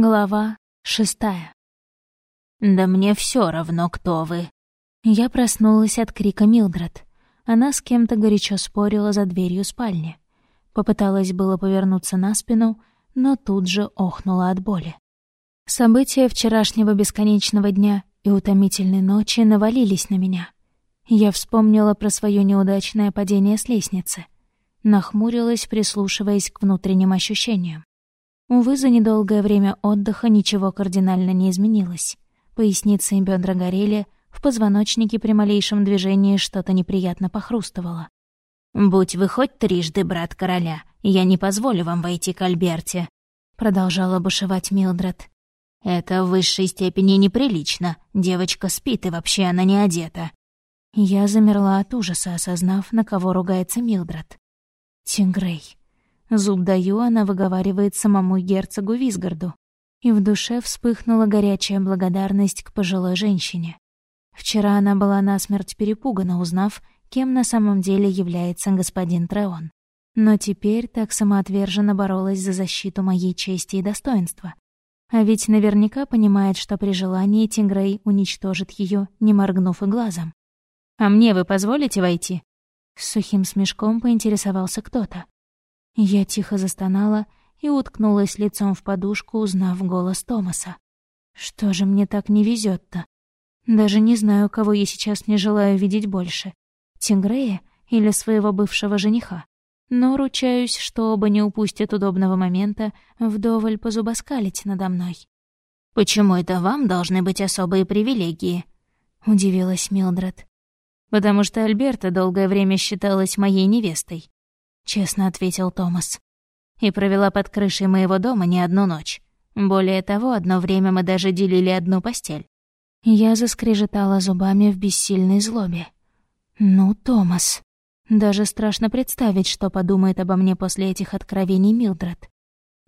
Глава шестая. «Да мне все равно, кто вы». Я проснулась от крика Милдред. Она с кем-то горячо спорила за дверью спальни. Попыталась было повернуться на спину, но тут же охнула от боли. События вчерашнего бесконечного дня и утомительной ночи навалились на меня. Я вспомнила про свое неудачное падение с лестницы. Нахмурилась, прислушиваясь к внутренним ощущениям. Увы, за недолгое время отдыха ничего кардинально не изменилось. Поясница и бедра горели, в позвоночнике при малейшем движении что-то неприятно похрустывало. «Будь вы хоть трижды брат короля, я не позволю вам войти к Альберте», — продолжала бушевать Милдред. «Это в высшей степени неприлично. Девочка спит, и вообще она не одета». Я замерла от ужаса, осознав, на кого ругается Милдред. Тингрей. Зуб даю, она выговаривает самому герцогу Визгарду. И в душе вспыхнула горячая благодарность к пожилой женщине. Вчера она была насмерть перепугана, узнав, кем на самом деле является господин Треон. Но теперь так самоотверженно боролась за защиту моей чести и достоинства. А ведь наверняка понимает, что при желании Тингрей уничтожит ее, не моргнув и глазом. «А мне вы позволите войти?» С сухим смешком поинтересовался кто-то. Я тихо застонала и уткнулась лицом в подушку, узнав голос Томаса. Что же мне так не везет то Даже не знаю, кого я сейчас не желаю видеть больше. Тингрея или своего бывшего жениха. Но ручаюсь, что оба не упустят удобного момента вдоволь позубоскалить надо мной. «Почему это вам должны быть особые привилегии?» — удивилась Милдред. «Потому что Альберта долгое время считалась моей невестой честно ответил Томас. И провела под крышей моего дома не одну ночь. Более того, одно время мы даже делили одну постель. Я заскрежетала зубами в бессильной злобе. «Ну, Томас...» Даже страшно представить, что подумает обо мне после этих откровений Милдред.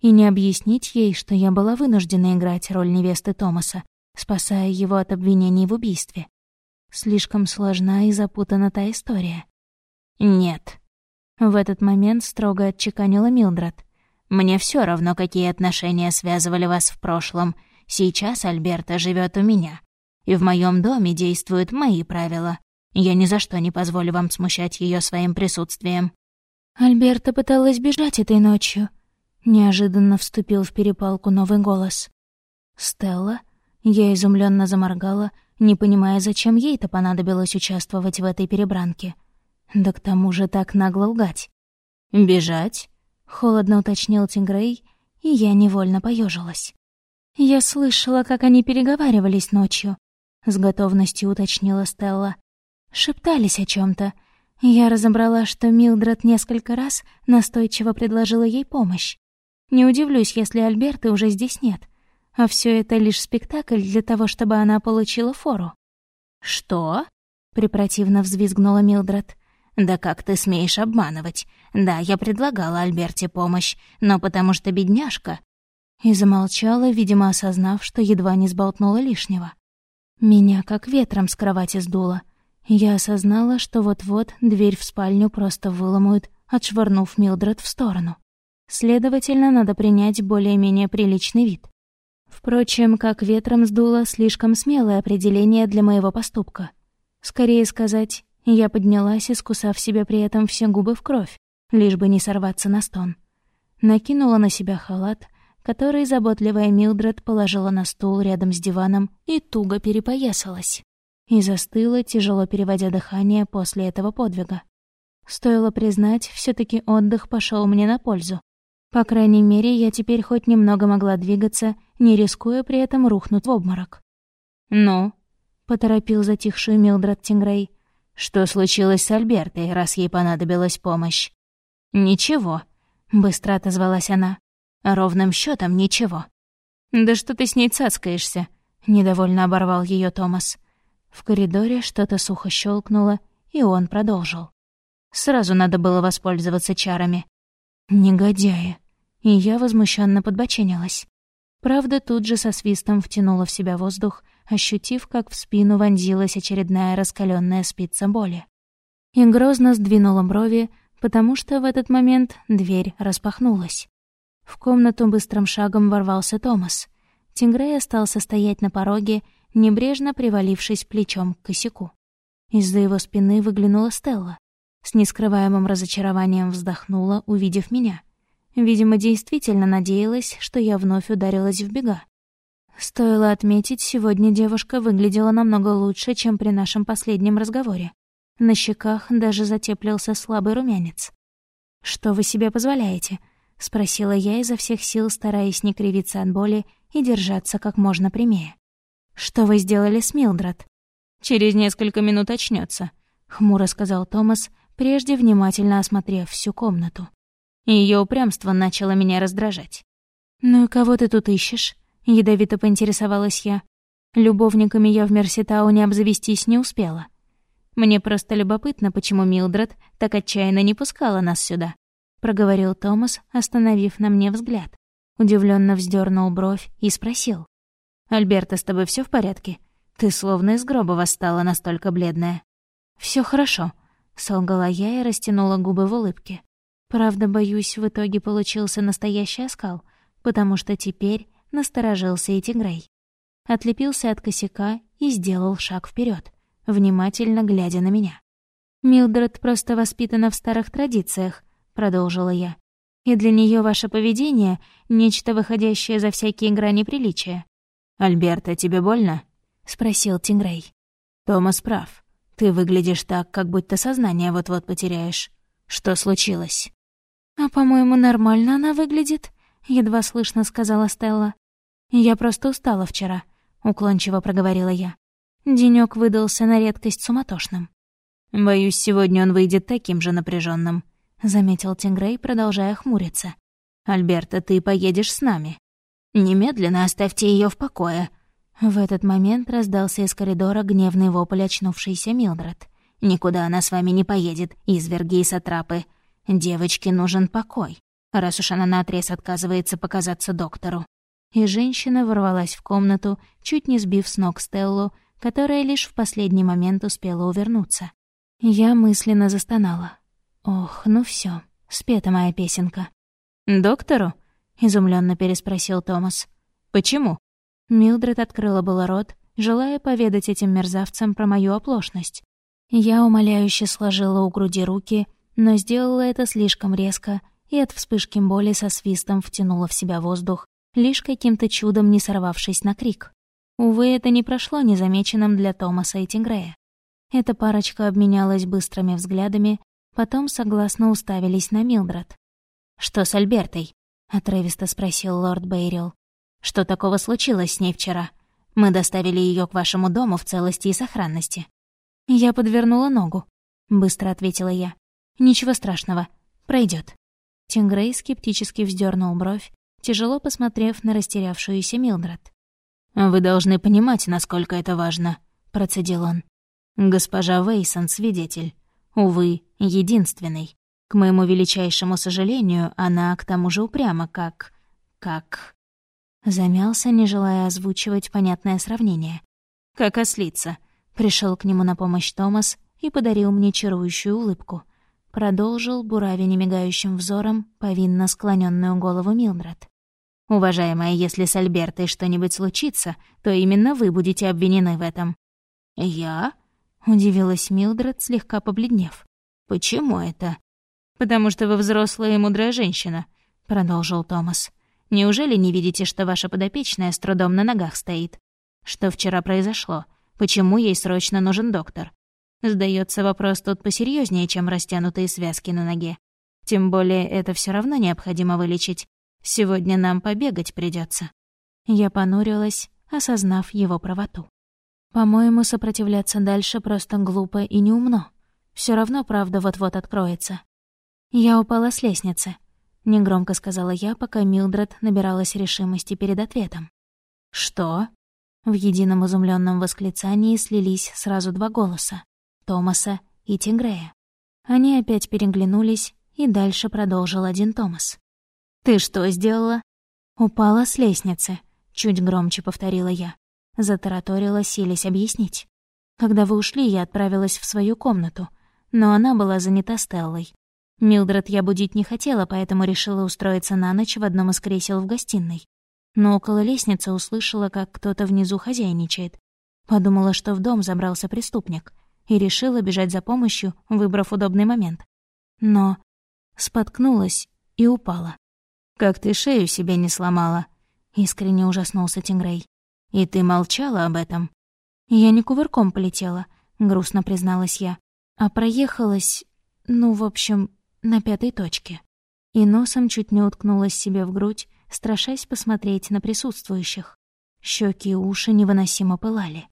И не объяснить ей, что я была вынуждена играть роль невесты Томаса, спасая его от обвинений в убийстве. Слишком сложна и запутана та история. «Нет», в этот момент строго отчеканила Милдред. «Мне все равно, какие отношения связывали вас в прошлом. Сейчас Альберта живет у меня. И в моем доме действуют мои правила. Я ни за что не позволю вам смущать ее своим присутствием». Альберта пыталась бежать этой ночью. Неожиданно вступил в перепалку новый голос. «Стелла?» Я изумленно заморгала, не понимая, зачем ей-то понадобилось участвовать в этой перебранке. Да к тому же так нагло лгать. «Бежать?» — холодно уточнил Тингрей, и я невольно поежилась. «Я слышала, как они переговаривались ночью», — с готовностью уточнила Стелла. Шептались о чем то Я разобрала, что Милдред несколько раз настойчиво предложила ей помощь. Не удивлюсь, если Альберты уже здесь нет. А все это лишь спектакль для того, чтобы она получила фору. «Что?» — препротивно взвизгнула Милдред. «Да как ты смеешь обманывать? Да, я предлагала Альберте помощь, но потому что бедняжка...» И замолчала, видимо, осознав, что едва не сболтнула лишнего. Меня как ветром с кровати сдуло. Я осознала, что вот-вот дверь в спальню просто выломают, отшвырнув Милдред в сторону. Следовательно, надо принять более-менее приличный вид. Впрочем, как ветром сдуло слишком смелое определение для моего поступка. Скорее сказать, я поднялась, искусав себе при этом все губы в кровь, лишь бы не сорваться на стон. Накинула на себя халат, который заботливая Милдред положила на стул рядом с диваном и туго перепоясалась. И застыла, тяжело переводя дыхание после этого подвига. Стоило признать, все таки отдых пошел мне на пользу. По крайней мере, я теперь хоть немного могла двигаться, не рискуя при этом рухнуть в обморок. «Ну?» — поторопил затихшую Милдред Тингрей — что случилось с Альбертой, раз ей понадобилась помощь? «Ничего», — быстро отозвалась она. «Ровным счетом ничего». «Да что ты с ней цацкаешься?» — недовольно оборвал ее Томас. В коридоре что-то сухо щелкнуло, и он продолжил. Сразу надо было воспользоваться чарами. Негодяи. И я возмущенно подбоченилась. Правда, тут же со свистом втянула в себя воздух, ощутив, как в спину вонзилась очередная раскаленная спица боли. И грозно сдвинула брови, потому что в этот момент дверь распахнулась. В комнату быстрым шагом ворвался Томас, Тингрей остался стоять на пороге, небрежно привалившись плечом к косяку. Из-за его спины выглянула Стелла. С нескрываемым разочарованием вздохнула, увидев меня. Видимо, действительно надеялась, что я вновь ударилась в бега. Стоило отметить, сегодня девушка выглядела намного лучше, чем при нашем последнем разговоре. На щеках даже затеплился слабый румянец. «Что вы себе позволяете?» — спросила я изо всех сил, стараясь не кривиться от боли и держаться как можно прямее. «Что вы сделали с Милдред?» «Через несколько минут очнется, хмуро сказал Томас, прежде внимательно осмотрев всю комнату. Ее упрямство начало меня раздражать. «Ну и кого ты тут ищешь?» — ядовито поинтересовалась я. Любовниками я в Мерситауне обзавестись не успела. Мне просто любопытно, почему Милдред так отчаянно не пускала нас сюда, проговорил Томас, остановив на мне взгляд. Удивленно вздернул бровь и спросил. «Альберта, с тобой все в порядке? Ты словно из гроба восстала настолько бледная». Все хорошо», — солгала я и растянула губы в улыбке. Правда, боюсь, в итоге получился настоящий оскал, потому что теперь насторожился и Тигрей. Отлепился от косяка и сделал шаг вперед, внимательно глядя на меня. «Милдред просто воспитана в старых традициях», — продолжила я. «И для нее ваше поведение — нечто выходящее за всякие грани приличия». «Альберта, тебе больно?» — спросил Тингрей. «Томас прав. Ты выглядишь так, как будто сознание вот-вот потеряешь. Что случилось?» «А, по-моему, нормально она выглядит», — едва слышно сказала Стелла. «Я просто устала вчера», — уклончиво проговорила я. Денёк выдался на редкость суматошным. «Боюсь, сегодня он выйдет таким же напряженным, заметил Тингрей, продолжая хмуриться. «Альберта, ты поедешь с нами. Немедленно оставьте ее в покое». В этот момент раздался из коридора гневный вопль очнувшейся Милдред. «Никуда она с вами не поедет, изверги и сатрапы. Девочке нужен покой, раз уж она наотрез отказывается показаться доктору». И женщина ворвалась в комнату, чуть не сбив с ног Стеллу, которая лишь в последний момент успела увернуться. Я мысленно застонала. «Ох, ну все, спета моя песенка». «Доктору?» — изумленно переспросил Томас. «Почему?» Милдред открыла было рот, желая поведать этим мерзавцам про мою оплошность. Я умоляюще сложила у груди руки, но сделала это слишком резко и от вспышки боли со свистом втянула в себя воздух, лишь каким-то чудом не сорвавшись на крик. Увы, это не прошло незамеченным для Томаса и Тингрея. Эта парочка обменялась быстрыми взглядами, потом согласно уставились на Милдред. «Что с Альбертой?» — отрывисто спросил лорд Бейрил. «Что такого случилось с ней вчера? Мы доставили ее к вашему дому в целости и сохранности». «Я подвернула ногу», — быстро ответила я. «Ничего страшного. пройдет. Тингрей скептически вздернул бровь, тяжело посмотрев на растерявшуюся Милдред. «Вы должны понимать, насколько это важно», — процедил он. «Госпожа Вейсон — свидетель. Увы, единственный. К моему величайшему сожалению, она к тому же упряма, как... как...» Замялся, не желая озвучивать понятное сравнение. «Как ослица». Пришел к нему на помощь Томас и подарил мне чарующую улыбку. Продолжил, буравя немигающим взором, повинно склоненную голову Милдред. «Уважаемая, если с Альбертой что-нибудь случится, то именно вы будете обвинены в этом». «Я?» — удивилась Милдред, слегка побледнев. «Почему это?» «Потому что вы взрослая и мудрая женщина», — продолжил Томас. «Неужели не видите, что ваша подопечная с трудом на ногах стоит? Что вчера произошло? Почему ей срочно нужен доктор? Сдается вопрос тут посерьезнее, чем растянутые связки на ноге. Тем более это все равно необходимо вылечить. Сегодня нам побегать придется. Я понурилась, осознав его правоту. По-моему, сопротивляться дальше просто глупо и неумно. Все равно правда вот-вот откроется. Я упала с лестницы, негромко сказала я, пока Милдред набиралась решимости перед ответом. Что? В едином изумленном восклицании слились сразу два голоса. Томаса и Тингрея. Они опять переглянулись, и дальше продолжил один Томас. «Ты что сделала?» «Упала с лестницы», — чуть громче повторила я. Затараторила, силясь объяснить. Когда вы ушли, я отправилась в свою комнату, но она была занята Стеллой. Милдред я будить не хотела, поэтому решила устроиться на ночь в одном из кресел в гостиной. но около лестницы услышала, как кто-то внизу хозяйничает. Подумала, что в дом забрался преступник, и решила бежать за помощью, выбрав удобный момент. Но споткнулась и упала. «Как ты шею себе не сломала?» — искренне ужаснулся Тингрей. «И ты молчала об этом?» «Я не кувырком полетела», — грустно призналась я, «а проехалась, ну, в общем, на пятой точке». И носом чуть не уткнулась себе в грудь, страшась посмотреть на присутствующих. Щеки и уши невыносимо пылали.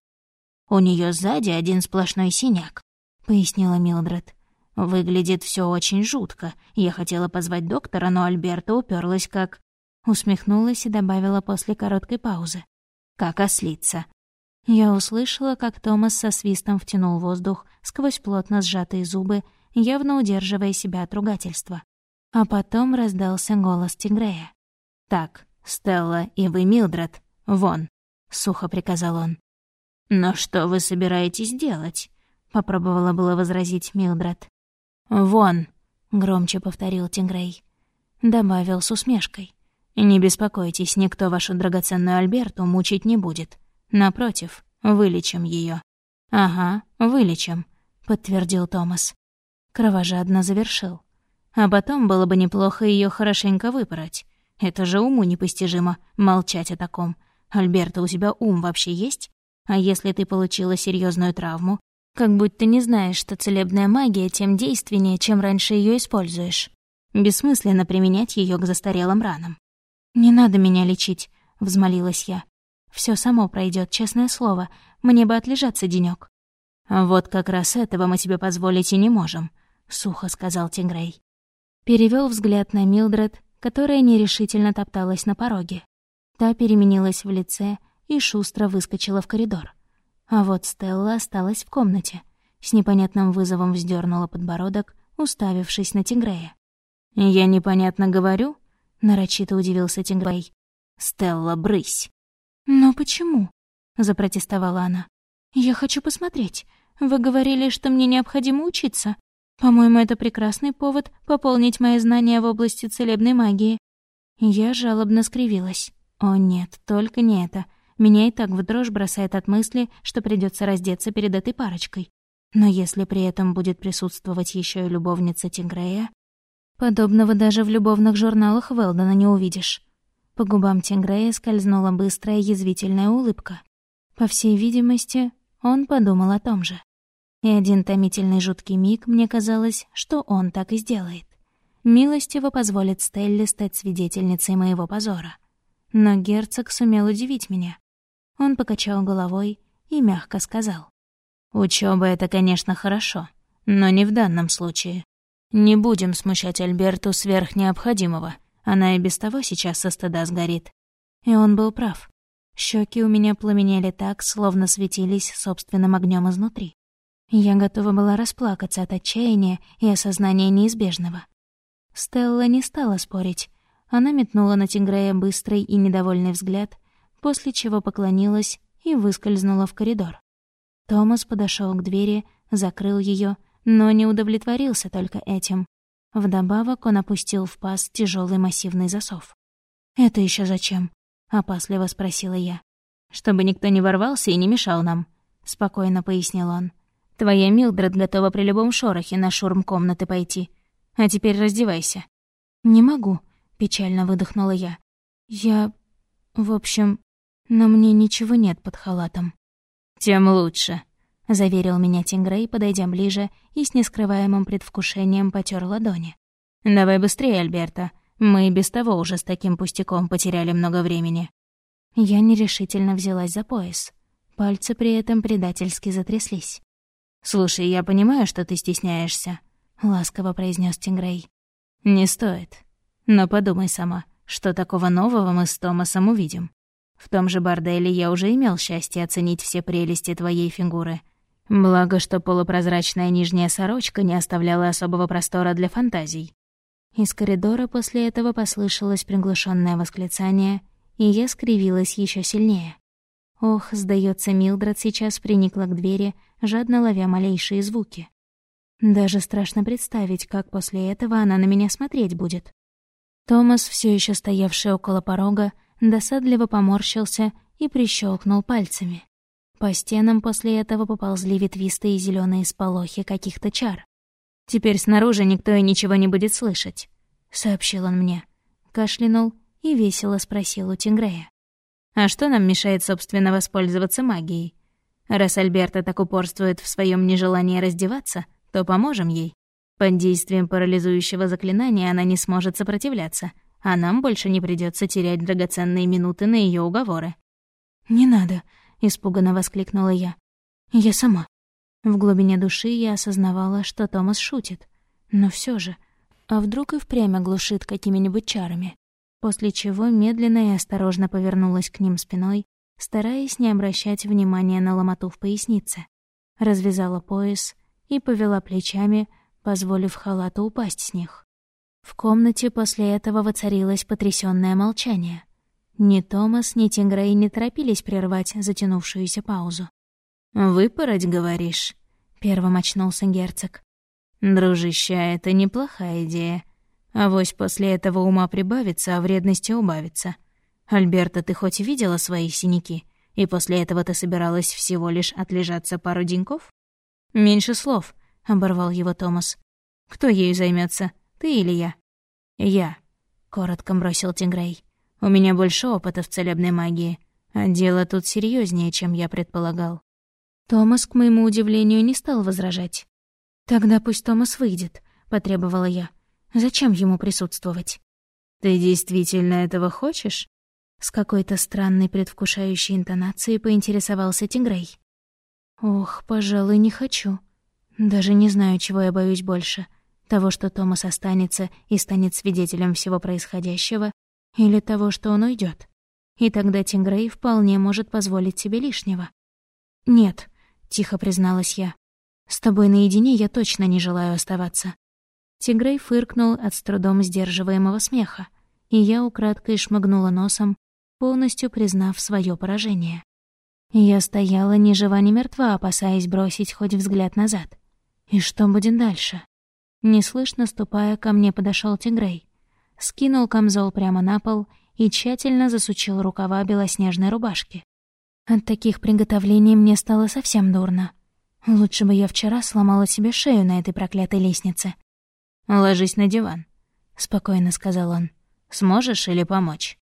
«У нее сзади один сплошной синяк», — пояснила Милдред. «Выглядит все очень жутко. Я хотела позвать доктора, но Альберта уперлась как...» Усмехнулась и добавила после короткой паузы. «Как ослица». Я услышала, как Томас со свистом втянул воздух сквозь плотно сжатые зубы, явно удерживая себя от ругательства. А потом раздался голос Тигрея. «Так, Стелла и вы, Милдред, вон», — сухо приказал он. «Но что вы собираетесь делать?» — попробовала было возразить Милдред. «Вон», — громче повторил Тингрей. Добавил с усмешкой. «Не беспокойтесь, никто вашу драгоценную Альберту мучить не будет. Напротив, вылечим ее. «Ага, вылечим», — подтвердил Томас. Кровожадно завершил. «А потом было бы неплохо ее хорошенько выпороть. Это же уму непостижимо, молчать о таком. Альберта, у тебя ум вообще есть? А если ты получила серьезную травму, как будто не знаешь, что целебная магия тем действеннее, чем раньше ее используешь. Бессмысленно применять ее к застарелым ранам. «Не надо меня лечить», — взмолилась я. Все само пройдет, честное слово. Мне бы отлежаться денек. «Вот как раз этого мы тебе позволить и не можем», — сухо сказал Тигрей. Перевел взгляд на Милдред, которая нерешительно топталась на пороге. Та переменилась в лице и шустро выскочила в коридор. А вот Стелла осталась в комнате. С непонятным вызовом вздернула подбородок, уставившись на Тигрея. «Я непонятно говорю?» — нарочито удивился Тигрей. «Стелла, брысь!» «Но почему?» — запротестовала она. «Я хочу посмотреть. Вы говорили, что мне необходимо учиться. По-моему, это прекрасный повод пополнить мои знания в области целебной магии». Я жалобно скривилась. «О нет, только не это. Меня и так в дрожь бросает от мысли, что придется раздеться перед этой парочкой. Но если при этом будет присутствовать еще и любовница Тигрея... Подобного даже в любовных журналах Велдона не увидишь. По губам Тигрея скользнула быстрая язвительная улыбка. По всей видимости, он подумал о том же. И один томительный жуткий миг мне казалось, что он так и сделает. Милостиво позволит Стелле стать свидетельницей моего позора. Но герцог сумел удивить меня. Он покачал головой и мягко сказал. «Учёба — это, конечно, хорошо, но не в данном случае. Не будем смущать Альберту сверх необходимого. Она и без того сейчас со стыда сгорит». И он был прав. Щеки у меня пламенели так, словно светились собственным огнем изнутри. Я готова была расплакаться от отчаяния и осознания неизбежного. Стелла не стала спорить. Она метнула на Тигрея быстрый и недовольный взгляд — после чего поклонилась и выскользнула в коридор. Томас подошел к двери, закрыл ее, но не удовлетворился только этим. Вдобавок он опустил в паз тяжелый массивный засов. «Это еще зачем?» — опасливо спросила я. «Чтобы никто не ворвался и не мешал нам», — спокойно пояснил он. «Твоя Милдред готова при любом шорохе на шурм комнаты пойти. А теперь раздевайся». «Не могу», — печально выдохнула я. «Я... в общем, но мне ничего нет под халатом. «Тем лучше», — заверил меня Тингрей, подойдя ближе и с нескрываемым предвкушением потер ладони. «Давай быстрее, Альберта. Мы и без того уже с таким пустяком потеряли много времени». Я нерешительно взялась за пояс. Пальцы при этом предательски затряслись. «Слушай, я понимаю, что ты стесняешься», — ласково произнес Тингрей. «Не стоит. Но подумай сама, что такого нового мы с Томасом увидим. В том же борделе я уже имел счастье оценить все прелести твоей фигуры. Благо, что полупрозрачная нижняя сорочка не оставляла особого простора для фантазий. Из коридора после этого послышалось приглушенное восклицание, и я скривилась еще сильнее. Ох, сдается, Милдред сейчас приникла к двери, жадно ловя малейшие звуки. Даже страшно представить, как после этого она на меня смотреть будет. Томас, все еще стоявший около порога, досадливо поморщился и прищелкнул пальцами. По стенам после этого поползли ветвистые зеленые сполохи каких-то чар. «Теперь снаружи никто и ничего не будет слышать», — сообщил он мне. Кашлянул и весело спросил у Тингрея. «А что нам мешает, собственно, воспользоваться магией? Раз Альберта так упорствует в своем нежелании раздеваться, то поможем ей. Под действием парализующего заклинания она не сможет сопротивляться, а нам больше не придется терять драгоценные минуты на ее уговоры». «Не надо», — испуганно воскликнула я. «Я сама». В глубине души я осознавала, что Томас шутит. Но все же, а вдруг и впрямь оглушит какими-нибудь чарами? После чего медленно и осторожно повернулась к ним спиной, стараясь не обращать внимания на ломоту в пояснице. Развязала пояс и повела плечами, позволив халату упасть с них. В комнате после этого воцарилось потрясённое молчание. Ни Томас, ни Тингрей не торопились прервать затянувшуюся паузу. «Выпороть, говоришь?» — первым очнулся герцог. «Дружище, это неплохая идея. Авось после этого ума прибавится, а вредности убавится. Альберта, ты хоть видела свои синяки? И после этого ты собиралась всего лишь отлежаться пару деньков?» «Меньше слов», — оборвал его Томас. «Кто ею займется, ты или я?» «Я», — коротко бросил Тингрей. У меня больше опыта в целебной магии, а дело тут серьезнее, чем я предполагал. Томас, к моему удивлению, не стал возражать. «Тогда пусть Томас выйдет», — потребовала я. «Зачем ему присутствовать?» «Ты действительно этого хочешь?» С какой-то странной предвкушающей интонацией поинтересовался Тингрей. «Ох, пожалуй, не хочу. Даже не знаю, чего я боюсь больше. Того, что Томас останется и станет свидетелем всего происходящего, или того, что он уйдет. И тогда Тингрей вполне может позволить себе лишнего. «Нет», — тихо призналась я. «С тобой наедине я точно не желаю оставаться». Тигрей фыркнул от с трудом сдерживаемого смеха, и я украдкой шмыгнула носом, полностью признав свое поражение. Я стояла ни жива, ни мертва, опасаясь бросить хоть взгляд назад. И что будет дальше? Неслышно ступая, ко мне подошел Тигрей скинул камзол прямо на пол и тщательно засучил рукава белоснежной рубашки. От таких приготовлений мне стало совсем дурно. Лучше бы я вчера сломала себе шею на этой проклятой лестнице. «Ложись на диван», — спокойно сказал он. «Сможешь или помочь?»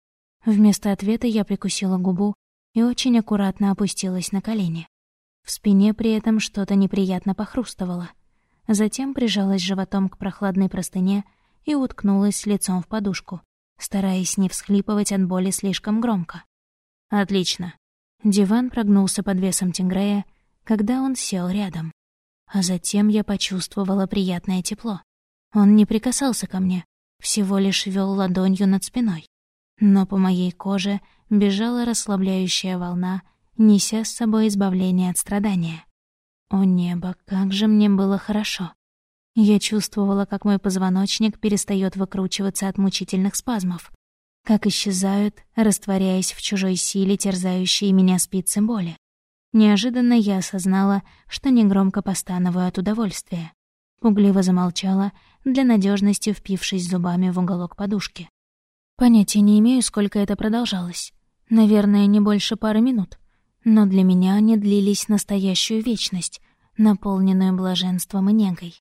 Вместо ответа я прикусила губу и очень аккуратно опустилась на колени. В спине при этом что-то неприятно похрустывало. Затем прижалась животом к прохладной простыне — и уткнулась лицом в подушку, стараясь не всхлипывать от боли слишком громко. «Отлично». Диван прогнулся под весом Тингрея, когда он сел рядом. А затем я почувствовала приятное тепло. Он не прикасался ко мне, всего лишь вел ладонью над спиной. Но по моей коже бежала расслабляющая волна, неся с собой избавление от страдания. О небо, как же мне было хорошо. Я чувствовала, как мой позвоночник перестает выкручиваться от мучительных спазмов, как исчезают, растворяясь в чужой силе, терзающие меня спицы боли. Неожиданно я осознала, что негромко постановаю от удовольствия. Пугливо замолчала, для надежности впившись зубами в уголок подушки. Понятия не имею, сколько это продолжалось. Наверное, не больше пары минут. Но для меня они длились настоящую вечность, наполненную блаженством и негой.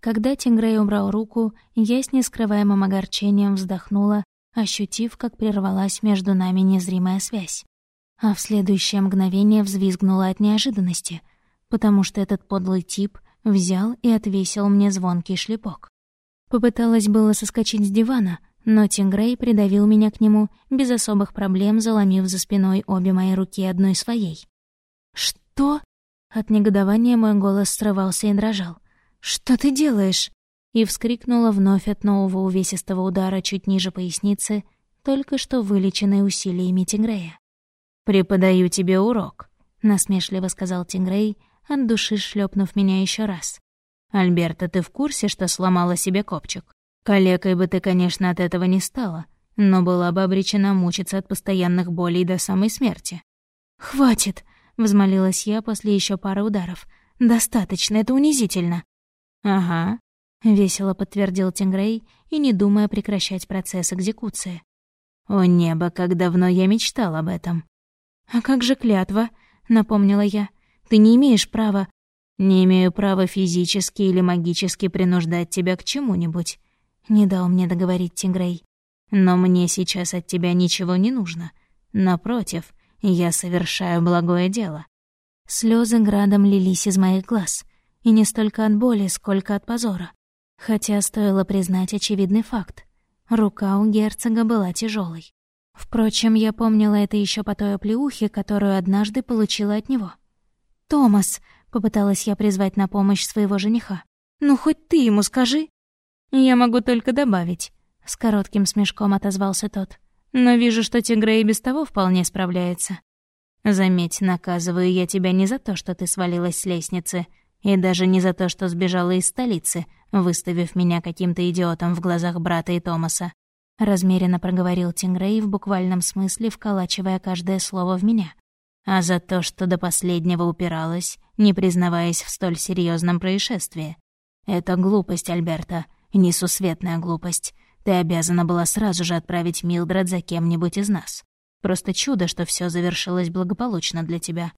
Когда Тингрей убрал руку, я с нескрываемым огорчением вздохнула, ощутив, как прервалась между нами незримая связь. А в следующее мгновение взвизгнула от неожиданности, потому что этот подлый тип взял и отвесил мне звонкий шлепок. Попыталась было соскочить с дивана, но Тингрей придавил меня к нему, без особых проблем заломив за спиной обе мои руки одной своей. «Что?» От негодования мой голос срывался и дрожал. «Что ты делаешь?» И вскрикнула вновь от нового увесистого удара чуть ниже поясницы, только что вылеченной усилиями Тингрея. «Преподаю тебе урок», — насмешливо сказал Тингрей, от души шлепнув меня еще раз. «Альберта, ты в курсе, что сломала себе копчик? Калекой бы ты, конечно, от этого не стала, но была бы обречена мучиться от постоянных болей до самой смерти». «Хватит!» — взмолилась я после еще пары ударов. «Достаточно, это унизительно». «Ага», — весело подтвердил Тингрей и не думая прекращать процесс экзекуции. О небо, как давно я мечтал об этом. «А как же клятва?» — напомнила я. «Ты не имеешь права...» «Не имею права физически или магически принуждать тебя к чему-нибудь», — не дал мне договорить Тигрей. «Но мне сейчас от тебя ничего не нужно. Напротив, я совершаю благое дело». Слезы градом лились из моих глаз, и не столько от боли, сколько от позора. Хотя стоило признать очевидный факт. Рука у герцога была тяжелой. Впрочем, я помнила это еще по той оплеухе, которую однажды получила от него. «Томас!» — попыталась я призвать на помощь своего жениха. «Ну, хоть ты ему скажи!» «Я могу только добавить», — с коротким смешком отозвался тот. «Но вижу, что Тигрей и без того вполне справляется». «Заметь, наказываю я тебя не за то, что ты свалилась с лестницы, и даже не за то, что сбежала из столицы, выставив меня каким-то идиотом в глазах брата и Томаса. Размеренно проговорил Тингрей в буквальном смысле, вколачивая каждое слово в меня. А за то, что до последнего упиралась, не признаваясь в столь серьезном происшествии. Это глупость, Альберта, несусветная глупость. Ты обязана была сразу же отправить Милдред за кем-нибудь из нас. Просто чудо, что все завершилось благополучно для тебя.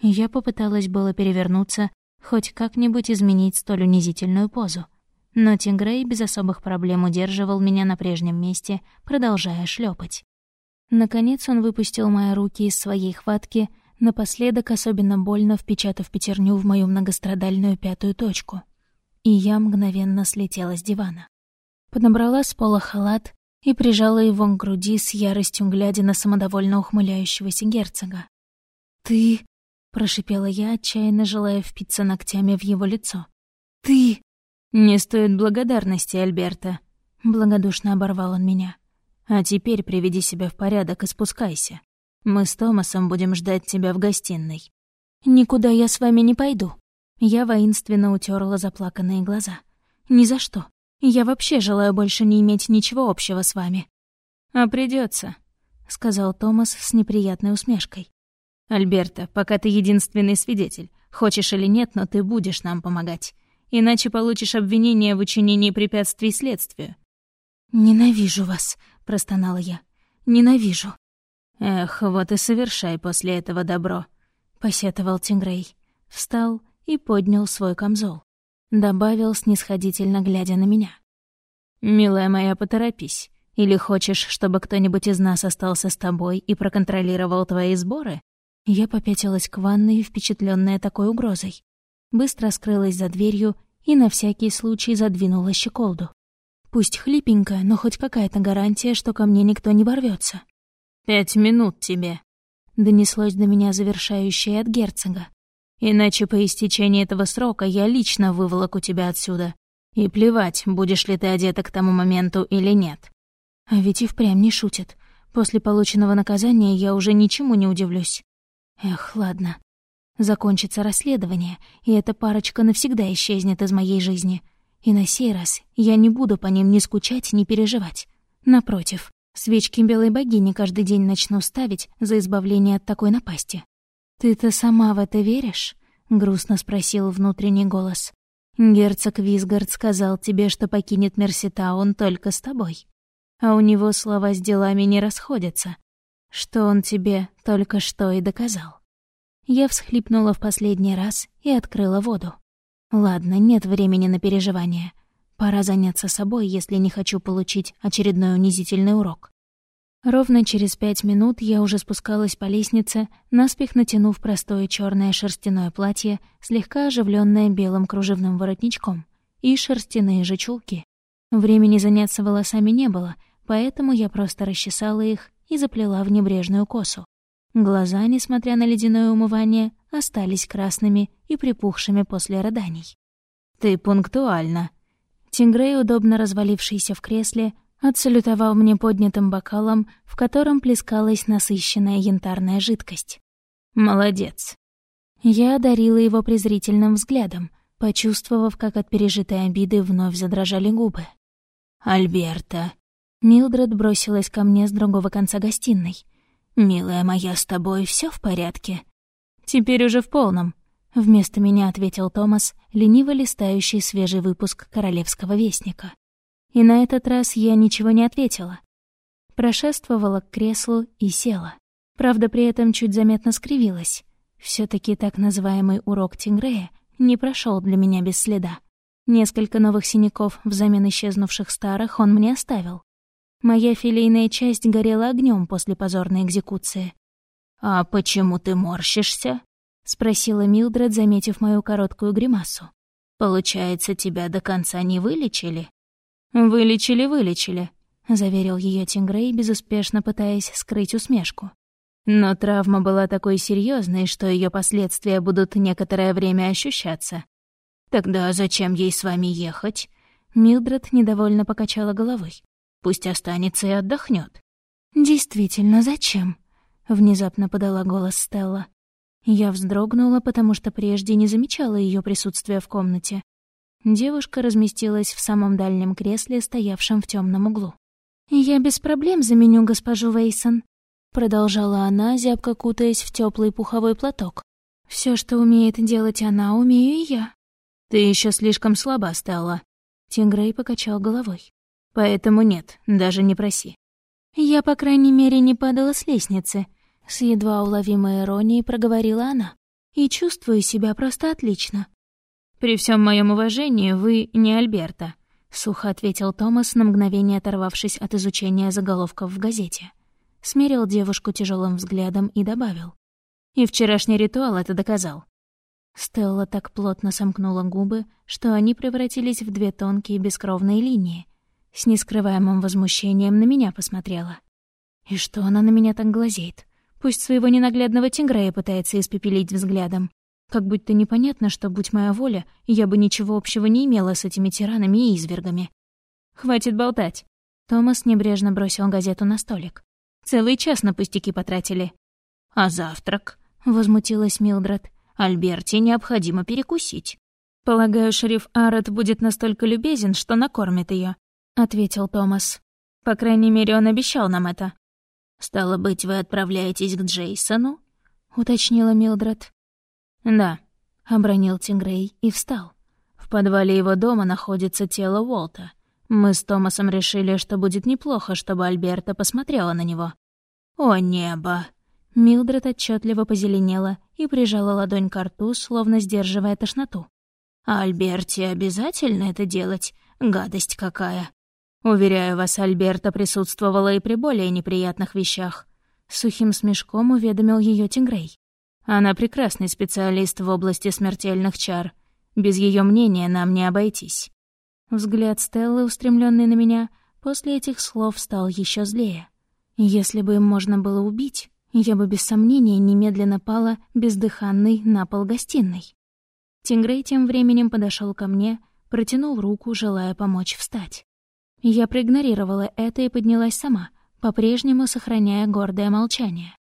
Я попыталась было перевернуться, хоть как-нибудь изменить столь унизительную позу. Но Тингрей без особых проблем удерживал меня на прежнем месте, продолжая шлепать. Наконец он выпустил мои руки из своей хватки, напоследок особенно больно впечатав пятерню в мою многострадальную пятую точку. И я мгновенно слетела с дивана. Подобрала с пола халат и прижала его к груди с яростью, глядя на самодовольно ухмыляющегося герцога. «Ты...» прошипела я, отчаянно желая впиться ногтями в его лицо. «Ты...» «Не стоит благодарности, Альберта», — благодушно оборвал он меня. «А теперь приведи себя в порядок и спускайся. Мы с Томасом будем ждать тебя в гостиной». «Никуда я с вами не пойду». Я воинственно утерла заплаканные глаза. «Ни за что. Я вообще желаю больше не иметь ничего общего с вами». «А придется, сказал Томас с неприятной усмешкой. «Альберта, пока ты единственный свидетель. Хочешь или нет, но ты будешь нам помогать. Иначе получишь обвинение в учинении препятствий следствию». «Ненавижу вас», — простонала я. «Ненавижу». «Эх, вот и совершай после этого добро», — посетовал Тингрей. Встал и поднял свой камзол. Добавил, снисходительно глядя на меня. «Милая моя, поторопись. Или хочешь, чтобы кто-нибудь из нас остался с тобой и проконтролировал твои сборы? Я попятилась к ванной, впечатленная такой угрозой. Быстро скрылась за дверью и на всякий случай задвинула щеколду. Пусть хлипенькая, но хоть какая-то гарантия, что ко мне никто не ворвется. «Пять минут тебе», — донеслось до меня завершающее от герцога. «Иначе по истечении этого срока я лично выволоку тебя отсюда. И плевать, будешь ли ты одета к тому моменту или нет». А ведь и впрямь не шутит. После полученного наказания я уже ничему не удивлюсь. Эх, ладно. Закончится расследование, и эта парочка навсегда исчезнет из моей жизни. И на сей раз я не буду по ним ни скучать, ни переживать. Напротив, свечки белой богини каждый день начну ставить за избавление от такой напасти. «Ты-то сама в это веришь?» — грустно спросил внутренний голос. «Герцог Визгард сказал тебе, что покинет Мерситаун только с тобой. А у него слова с делами не расходятся что он тебе только что и доказал. Я всхлипнула в последний раз и открыла воду. Ладно, нет времени на переживания. Пора заняться собой, если не хочу получить очередной унизительный урок. Ровно через пять минут я уже спускалась по лестнице, наспех натянув простое черное шерстяное платье, слегка оживленное белым кружевным воротничком, и шерстяные же чулки. Времени заняться волосами не было, поэтому я просто расчесала их и заплела в небрежную косу. Глаза, несмотря на ледяное умывание, остались красными и припухшими после рыданий. «Ты пунктуальна». Тингрей, удобно развалившийся в кресле, отсалютовал мне поднятым бокалом, в котором плескалась насыщенная янтарная жидкость. «Молодец». Я одарила его презрительным взглядом, почувствовав, как от пережитой обиды вновь задрожали губы. «Альберта, Милдред бросилась ко мне с другого конца гостиной. «Милая моя, с тобой все в порядке?» «Теперь уже в полном», — вместо меня ответил Томас, лениво листающий свежий выпуск «Королевского вестника». И на этот раз я ничего не ответила. Прошествовала к креслу и села. Правда, при этом чуть заметно скривилась. все таки так называемый урок Тингрея не прошел для меня без следа. Несколько новых синяков взамен исчезнувших старых он мне оставил. Моя филейная часть горела огнем после позорной экзекуции. «А почему ты морщишься?» — спросила Милдред, заметив мою короткую гримасу. «Получается, тебя до конца не вылечили?» «Вылечили, вылечили», — заверил ее Тингрей, безуспешно пытаясь скрыть усмешку. Но травма была такой серьезной, что ее последствия будут некоторое время ощущаться. «Тогда зачем ей с вами ехать?» Милдред недовольно покачала головой. «Пусть останется и отдохнет. «Действительно, зачем?» — внезапно подала голос Стелла. Я вздрогнула, потому что прежде не замечала ее присутствия в комнате. Девушка разместилась в самом дальнем кресле, стоявшем в темном углу. «Я без проблем заменю госпожу Вейсон», — продолжала она, зябко кутаясь в теплый пуховой платок. Все, что умеет делать она, умею и я». «Ты еще слишком слаба, Стелла», — Тингрей покачал головой. «Поэтому нет, даже не проси». «Я, по крайней мере, не падала с лестницы», с едва уловимой иронией проговорила она. «И чувствую себя просто отлично». «При всем моем уважении вы не Альберта», — сухо ответил Томас, на мгновение оторвавшись от изучения заголовков в газете. Смерил девушку тяжелым взглядом и добавил. «И вчерашний ритуал это доказал». Стелла так плотно сомкнула губы, что они превратились в две тонкие бескровные линии. С нескрываемым возмущением на меня посмотрела. И что она на меня так глазеет? Пусть своего ненаглядного тигрея пытается испепелить взглядом. Как будто непонятно, что, будь моя воля, я бы ничего общего не имела с этими тиранами и извергами. «Хватит болтать!» Томас небрежно бросил газету на столик. «Целый час на пустяки потратили». «А завтрак?» — возмутилась Милдред. «Альберте необходимо перекусить». «Полагаю, шериф Аррет будет настолько любезен, что накормит ее, ответил Томас. «По крайней мере, он обещал нам это». «Стало быть, вы отправляетесь к Джейсону?» — уточнила Милдред. «Да», — обронил Тингрей и встал. «В подвале его дома находится тело Уолта. Мы с Томасом решили, что будет неплохо, чтобы Альберта посмотрела на него». «О небо!» Милдред отчетливо позеленела и прижала ладонь к рту, словно сдерживая тошноту. «А Альберте обязательно это делать? Гадость какая!» Уверяю вас, Альберта присутствовала и при более неприятных вещах. Сухим смешком уведомил ее Тингрей. Она прекрасный специалист в области смертельных чар. Без ее мнения нам не обойтись. Взгляд Стеллы, устремленный на меня, после этих слов стал еще злее. Если бы им можно было убить, я бы без сомнения немедленно пала бездыханной на пол гостиной. Тингрей тем временем подошел ко мне, протянул руку, желая помочь встать. Я проигнорировала это и поднялась сама, по-прежнему сохраняя гордое молчание.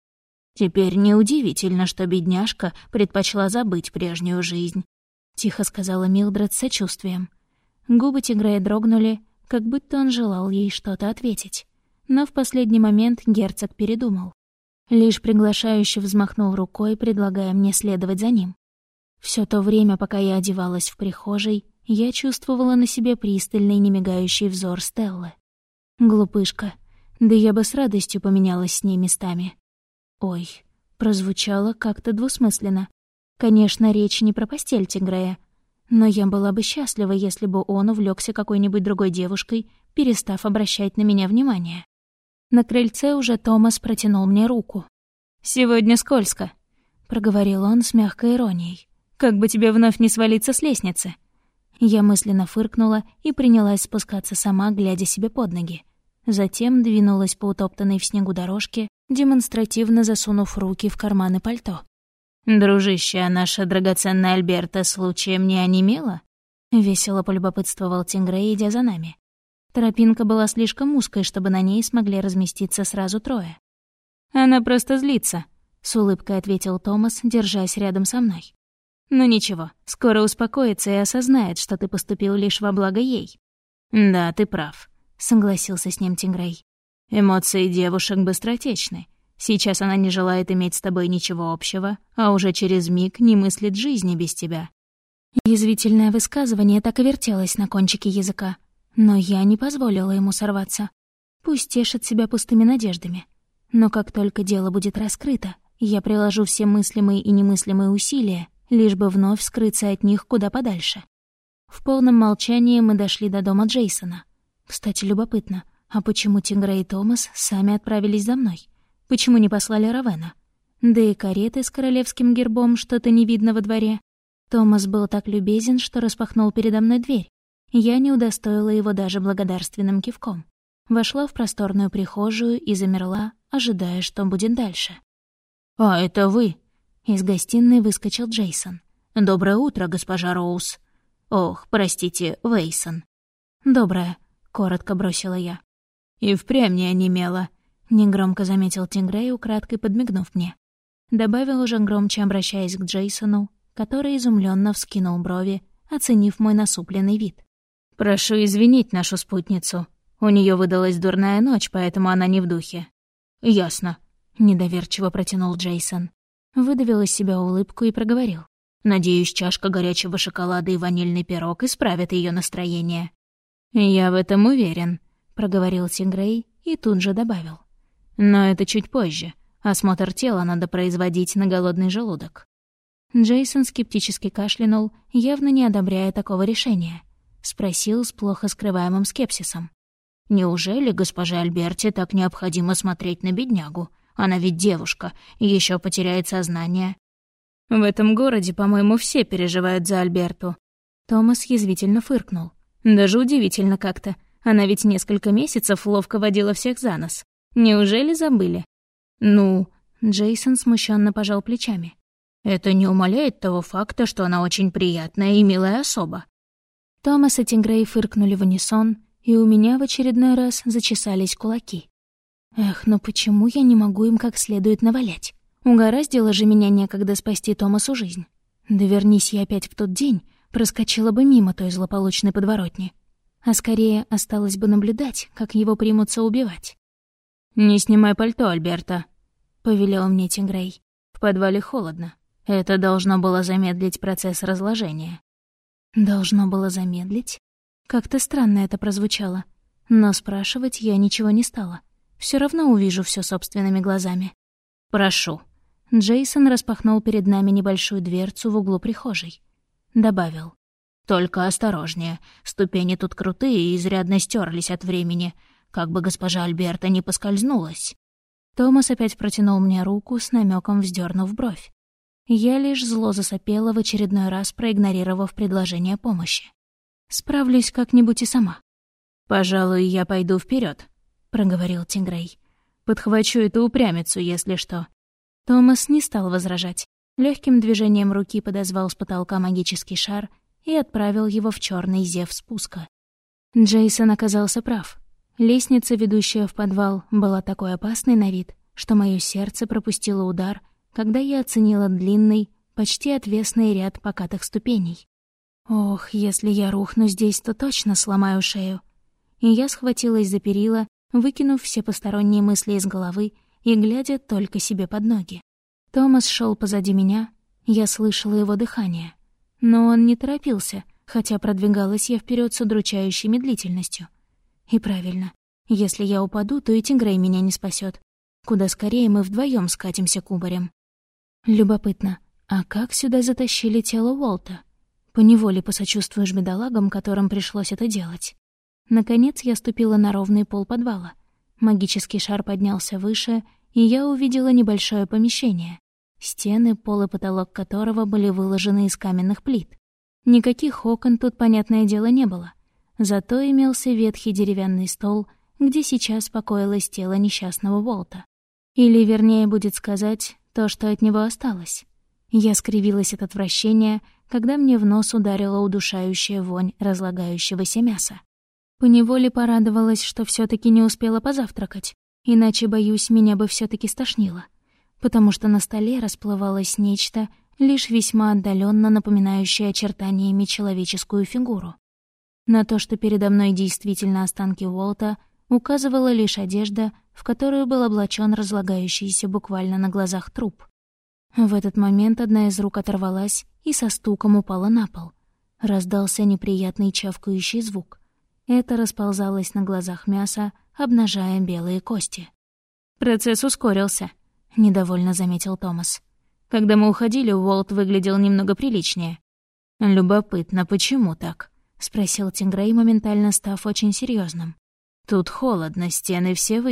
«Теперь неудивительно, что бедняжка предпочла забыть прежнюю жизнь», — тихо сказала Милдред с сочувствием. Губы Тигрея дрогнули, как будто он желал ей что-то ответить. Но в последний момент герцог передумал. Лишь приглашающе взмахнул рукой, предлагая мне следовать за ним. Все то время, пока я одевалась в прихожей, я чувствовала на себе пристальный, немигающий взор Стеллы. Глупышка. Да я бы с радостью поменялась с ней местами. Ой, прозвучало как-то двусмысленно. Конечно, речь не про постель Тигрея, но я была бы счастлива, если бы он увлекся какой-нибудь другой девушкой, перестав обращать на меня внимание. На крыльце уже Томас протянул мне руку. «Сегодня скользко», — проговорил он с мягкой иронией. «Как бы тебе вновь не свалиться с лестницы». Я мысленно фыркнула и принялась спускаться сама, глядя себе под ноги. Затем двинулась по утоптанной в снегу дорожке, демонстративно засунув руки в карманы пальто. «Дружище, а наша драгоценная Альберта случаем не онемела?» — весело полюбопытствовал Тингрей, идя за нами. Тропинка была слишком узкой, чтобы на ней смогли разместиться сразу трое. «Она просто злится», — с улыбкой ответил Томас, держась рядом со мной. Ну ничего, скоро успокоится и осознает, что ты поступил лишь во благо ей. Да, ты прав, согласился с ним Тингрей. Эмоции девушек быстротечны. Сейчас она не желает иметь с тобой ничего общего, а уже через миг не мыслит жизни без тебя. Язвительное высказывание так и вертелось на кончике языка, но я не позволила ему сорваться. Пусть тешит себя пустыми надеждами. Но как только дело будет раскрыто, я приложу все мыслимые и немыслимые усилия, лишь бы вновь скрыться от них куда подальше. В полном молчании мы дошли до дома Джейсона. Кстати, любопытно, а почему Тингра и Томас сами отправились за мной? Почему не послали Равена? Да и кареты с королевским гербом что-то не видно во дворе. Томас был так любезен, что распахнул передо мной дверь. Я не удостоила его даже благодарственным кивком. Вошла в просторную прихожую и замерла, ожидая, что будет дальше. «А, это вы?» Из гостиной выскочил Джейсон. «Доброе утро, госпожа Роуз». «Ох, простите, Вейсон». «Доброе», — коротко бросила я. «И впрямь не онемела», — негромко заметил Тингрей, украдкой подмигнув мне. Добавил уже громче, обращаясь к Джейсону, который изумленно вскинул брови, оценив мой насупленный вид. «Прошу извинить нашу спутницу. У нее выдалась дурная ночь, поэтому она не в духе». «Ясно», — недоверчиво протянул Джейсон. Выдавил из себя улыбку и проговорил. «Надеюсь, чашка горячего шоколада и ванильный пирог исправят ее настроение». «Я в этом уверен», — проговорил Тингрей и тут же добавил. «Но это чуть позже. Осмотр тела надо производить на голодный желудок». Джейсон скептически кашлянул, явно не одобряя такого решения. Спросил с плохо скрываемым скепсисом. «Неужели госпоже Альберте так необходимо смотреть на беднягу? Она ведь девушка, еще потеряет сознание». «В этом городе, по-моему, все переживают за Альберту». Томас язвительно фыркнул. «Даже удивительно как-то. Она ведь несколько месяцев ловко водила всех за нос. Неужели забыли? Ну, Джейсон смущенно пожал плечами. Это не умаляет того факта, что она очень приятная и милая особа. Томас и Тингрей фыркнули в унисон, и у меня в очередной раз зачесались кулаки. Эх, ну почему я не могу им как следует навалять? Угораздило же меня некогда спасти Томасу жизнь. Да вернись я опять в тот день, проскочила бы мимо той злополучной подворотни а скорее осталось бы наблюдать, как его примутся убивать. «Не снимай пальто, Альберта», — повелел мне Тингрей. «В подвале холодно. Это должно было замедлить процесс разложения». «Должно было замедлить?» Как-то странно это прозвучало. Но спрашивать я ничего не стала. Все равно увижу все собственными глазами. «Прошу». Джейсон распахнул перед нами небольшую дверцу в углу прихожей. Добавил. Только осторожнее. Ступени тут крутые и изрядно стерлись от времени. Как бы госпожа Альберта не поскользнулась. Томас опять протянул мне руку, с намеком вздернув бровь. Я лишь зло засопела в очередной раз, проигнорировав предложение помощи. Справлюсь как-нибудь и сама. «Пожалуй, я пойду вперед, проговорил Тингрей. «Подхвачу эту упрямицу, если что». Томас не стал возражать. Легким движением руки подозвал с потолка магический шар и отправил его в черный зев спуска. Джейсон оказался прав. Лестница, ведущая в подвал, была такой опасной на вид, что мое сердце пропустило удар, когда я оценила длинный, почти отвесный ряд покатых ступеней. Ох, если я рухну здесь, то точно сломаю шею. И я схватилась за перила, выкинув все посторонние мысли из головы и глядя только себе под ноги. Томас шел позади меня, я слышала его дыхание — но он не торопился, хотя продвигалась я вперед с удручающей медлительностью. И правильно. Если я упаду, то и Тингрей меня не спасет. Куда скорее мы вдвоем скатимся кубарем. Любопытно, а как сюда затащили тело Уолта? Поневоле посочувствуешь бедолагам, которым пришлось это делать. Наконец я ступила на ровный пол подвала. Магический шар поднялся выше, и я увидела небольшое помещение стены, пол и потолок которого были выложены из каменных плит. Никаких окон тут, понятное дело, не было. Зато имелся ветхий деревянный стол, где сейчас покоилось тело несчастного Волта. Или, вернее, будет сказать, то, что от него осталось. Я скривилась от отвращения, когда мне в нос ударила удушающая вонь разлагающегося мяса. Поневоле порадовалась, что все таки не успела позавтракать, иначе, боюсь, меня бы все таки стошнило потому что на столе расплывалось нечто, лишь весьма отдаленно напоминающее очертаниями человеческую фигуру. На то, что передо мной действительно останки Уолта, указывала лишь одежда, в которую был облачен разлагающийся буквально на глазах труп. В этот момент одна из рук оторвалась и со стуком упала на пол. Раздался неприятный чавкающий звук. Это расползалось на глазах мяса, обнажая белые кости. «Процесс ускорился», — недовольно заметил Томас. «Когда мы уходили, Уолт выглядел немного приличнее». «Любопытно, почему так?» — спросил Тингрей, моментально став очень серьезным. «Тут холодно, стены все в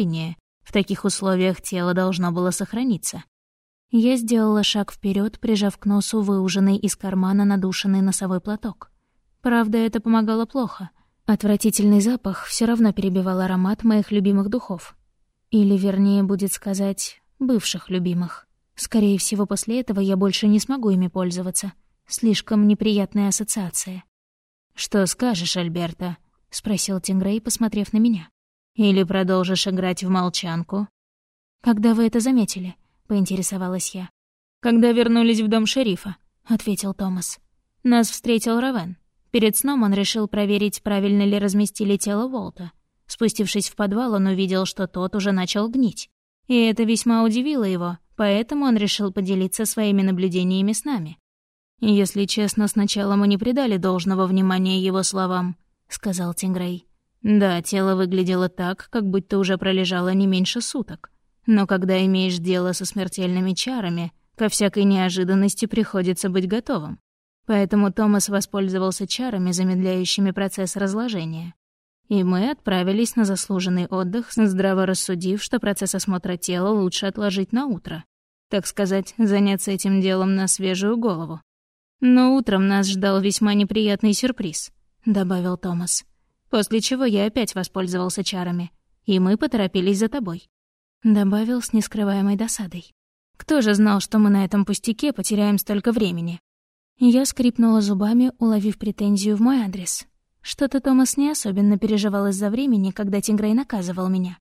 В таких условиях тело должно было сохраниться». Я сделала шаг вперед, прижав к носу выуженный из кармана надушенный носовой платок. Правда, это помогало плохо. Отвратительный запах все равно перебивал аромат моих любимых духов. Или, вернее, будет сказать, бывших любимых. Скорее всего, после этого я больше не смогу ими пользоваться. Слишком неприятная ассоциация. «Что скажешь, Альберта?» — спросил Тингрей, посмотрев на меня. «Или продолжишь играть в молчанку?» «Когда вы это заметили?» — поинтересовалась я. «Когда вернулись в дом шерифа», — ответил Томас. «Нас встретил Равен. Перед сном он решил проверить, правильно ли разместили тело Волта. Спустившись в подвал, он увидел, что тот уже начал гнить. И это весьма удивило его, поэтому он решил поделиться своими наблюдениями с нами. «Если честно, сначала мы не придали должного внимания его словам», — сказал Тингрей. «Да, тело выглядело так, как будто уже пролежало не меньше суток. Но когда имеешь дело со смертельными чарами, ко всякой неожиданности приходится быть готовым. Поэтому Томас воспользовался чарами, замедляющими процесс разложения и мы отправились на заслуженный отдых, здраво рассудив, что процесс осмотра тела лучше отложить на утро. Так сказать, заняться этим делом на свежую голову. Но утром нас ждал весьма неприятный сюрприз, добавил Томас. После чего я опять воспользовался чарами, и мы поторопились за тобой. Добавил с нескрываемой досадой. Кто же знал, что мы на этом пустяке потеряем столько времени? Я скрипнула зубами, уловив претензию в мой адрес, что-то Томас не особенно переживал из-за времени, когда Тингрей наказывал меня.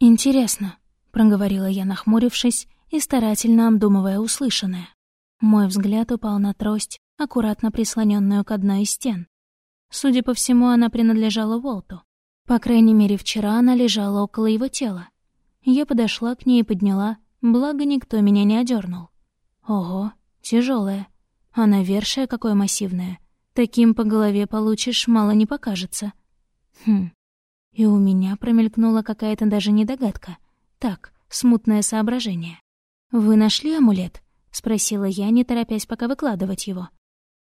«Интересно», — проговорила я, нахмурившись и старательно обдумывая услышанное. Мой взгляд упал на трость, аккуратно прислоненную к одной из стен. Судя по всему, она принадлежала Волту. По крайней мере, вчера она лежала около его тела. Я подошла к ней и подняла, благо никто меня не одернул. Ого, тяжелая. А навершие какое массивное. Таким по голове получишь, мало не покажется. Хм. И у меня промелькнула какая-то даже не догадка. Так, смутное соображение. «Вы нашли амулет?» — спросила я, не торопясь пока выкладывать его.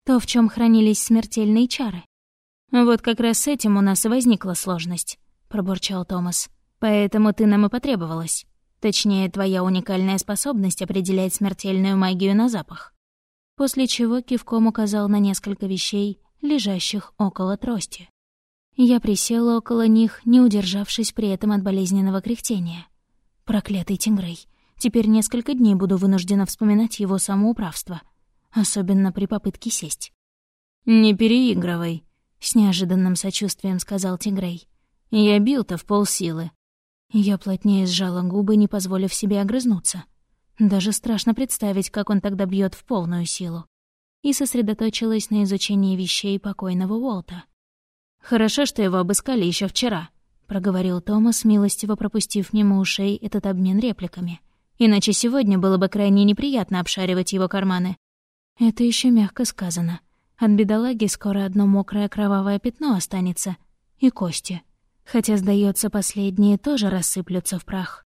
«То, в чем хранились смертельные чары». «Вот как раз с этим у нас и возникла сложность», — пробурчал Томас. «Поэтому ты нам и потребовалась. Точнее, твоя уникальная способность определять смертельную магию на запах после чего кивком указал на несколько вещей, лежащих около трости. Я присела около них, не удержавшись при этом от болезненного кряхтения. Проклятый Тингрей. Теперь несколько дней буду вынуждена вспоминать его самоуправство, особенно при попытке сесть. «Не переигрывай», — с неожиданным сочувствием сказал Тигрей. «Я бил-то в полсилы». Я плотнее сжала губы, не позволив себе огрызнуться. Даже страшно представить, как он тогда бьет в полную силу. И сосредоточилась на изучении вещей покойного Уолта. «Хорошо, что его обыскали еще вчера», — проговорил Томас, милостиво пропустив мимо ушей этот обмен репликами. «Иначе сегодня было бы крайне неприятно обшаривать его карманы». Это еще мягко сказано. От бедолаги скоро одно мокрое кровавое пятно останется. И кости. Хотя, сдается, последние тоже рассыплются в прах.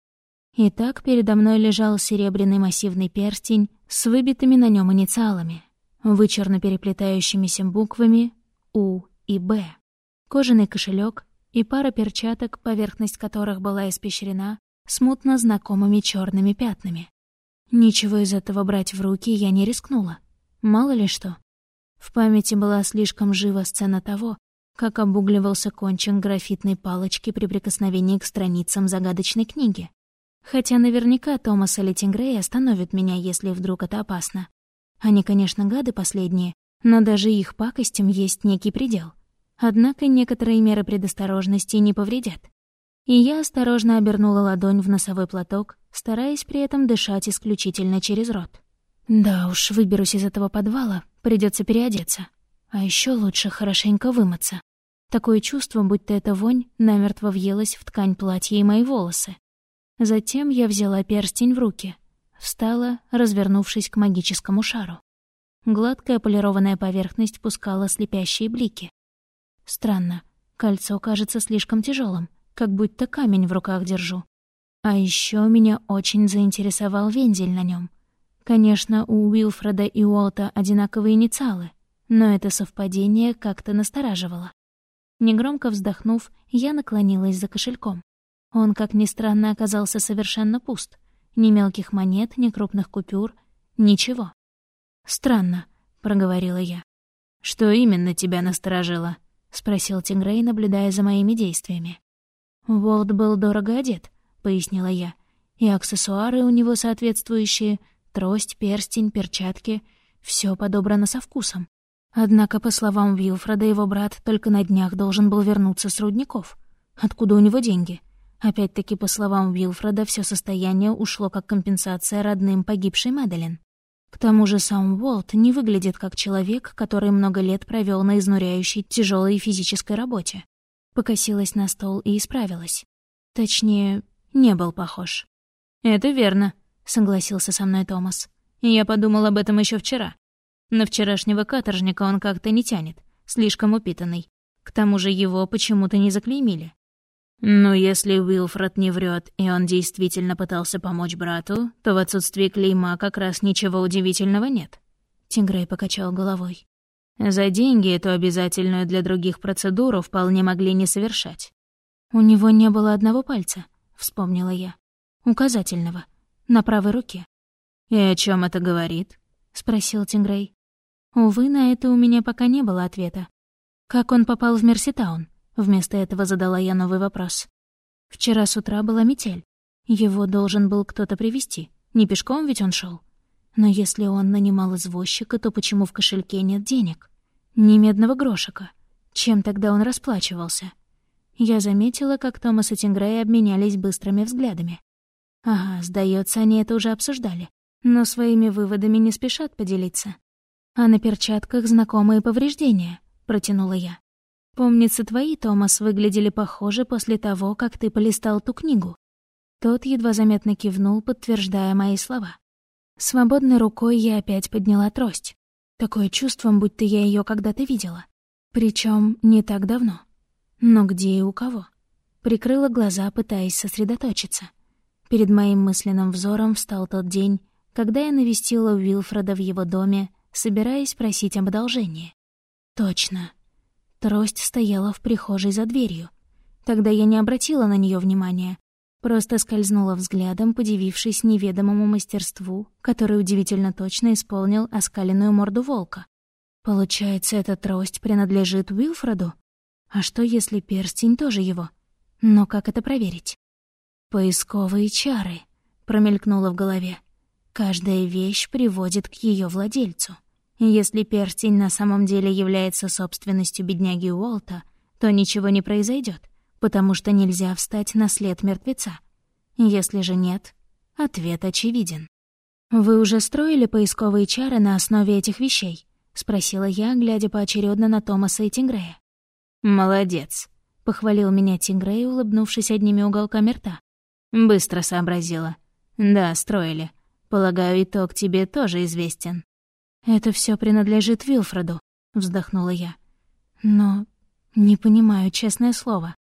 Итак, передо мной лежал серебряный массивный перстень с выбитыми на нем инициалами, вычурно переплетающимися буквами У и Б, кожаный кошелек и пара перчаток, поверхность которых была испещрена смутно знакомыми черными пятнами. Ничего из этого брать в руки я не рискнула. Мало ли что. В памяти была слишком жива сцена того, как обугливался кончик графитной палочки при прикосновении к страницам загадочной книги. Хотя наверняка Томас или Тингрей остановят меня, если вдруг это опасно. Они, конечно, гады последние, но даже их пакостям есть некий предел. Однако некоторые меры предосторожности не повредят. И я осторожно обернула ладонь в носовой платок, стараясь при этом дышать исключительно через рот. Да уж, выберусь из этого подвала, придется переодеться. А еще лучше хорошенько вымыться. Такое чувство, будто эта вонь намертво въелась в ткань платья и мои волосы. Затем я взяла перстень в руки, встала, развернувшись к магическому шару. Гладкая полированная поверхность пускала слепящие блики. Странно, кольцо кажется слишком тяжелым, как будто камень в руках держу. А еще меня очень заинтересовал вензель на нем. Конечно, у Уилфреда и Уолта одинаковые инициалы, но это совпадение как-то настораживало. Негромко вздохнув, я наклонилась за кошельком. Он, как ни странно, оказался совершенно пуст. Ни мелких монет, ни крупных купюр, ничего. «Странно», — проговорила я. «Что именно тебя насторожило?» — спросил Тингрей, наблюдая за моими действиями. «Волт был дорого одет», — пояснила я. «И аксессуары у него соответствующие, трость, перстень, перчатки — все подобрано со вкусом. Однако, по словам Вилфреда, его брат только на днях должен был вернуться с рудников. Откуда у него деньги? Опять-таки, по словам Вилфреда, все состояние ушло как компенсация родным погибшей Мэдалин. К тому же сам Уолт не выглядит как человек, который много лет провел на изнуряющей тяжелой физической работе. Покосилась на стол и исправилась. Точнее, не был похож. «Это верно», — согласился со мной Томас. «Я подумал об этом еще вчера. На вчерашнего каторжника он как-то не тянет, слишком упитанный. К тому же его почему-то не заклеймили. Но если Уилфред не врет, и он действительно пытался помочь брату, то в отсутствии клейма как раз ничего удивительного нет. Тингрей покачал головой. За деньги эту обязательную для других процедуру вполне могли не совершать. «У него не было одного пальца», — вспомнила я. «Указательного. На правой руке». «И о чем это говорит?» — спросил Тингрей. Увы, на это у меня пока не было ответа. Как он попал в Мерситаун? Вместо этого задала я новый вопрос. Вчера с утра была метель. Его должен был кто-то привести. Не пешком ведь он шел. Но если он нанимал извозчика, то почему в кошельке нет денег? Ни медного грошика. Чем тогда он расплачивался? Я заметила, как Томас и Тингрей обменялись быстрыми взглядами. Ага, сдается, они это уже обсуждали. Но своими выводами не спешат поделиться. А на перчатках знакомые повреждения, протянула я. Помнится, твои, Томас, выглядели похоже после того, как ты полистал ту книгу. Тот едва заметно кивнул, подтверждая мои слова. Свободной рукой я опять подняла трость. Такое чувство, будто я ее когда-то видела. Причем не так давно. Но где и у кого? Прикрыла глаза, пытаясь сосредоточиться. Перед моим мысленным взором встал тот день, когда я навестила Уилфреда в его доме, собираясь просить об одолжении. Точно. Трость стояла в прихожей за дверью. Тогда я не обратила на нее внимания, просто скользнула взглядом, подивившись неведомому мастерству, который удивительно точно исполнил оскаленную морду волка. Получается, эта трость принадлежит Уилфреду? А что, если перстень тоже его? Но как это проверить? «Поисковые чары», — промелькнуло в голове. «Каждая вещь приводит к ее владельцу». Если перстень на самом деле является собственностью бедняги Уолта, то ничего не произойдет, потому что нельзя встать на след мертвеца. Если же нет, ответ очевиден. «Вы уже строили поисковые чары на основе этих вещей?» — спросила я, глядя поочередно на Томаса и Тингрея. «Молодец», — похвалил меня Тингрей, улыбнувшись одними уголками рта. «Быстро сообразила. Да, строили. Полагаю, итог тебе тоже известен». «Это все принадлежит Вилфреду», — вздохнула я. «Но не понимаю, честное слово».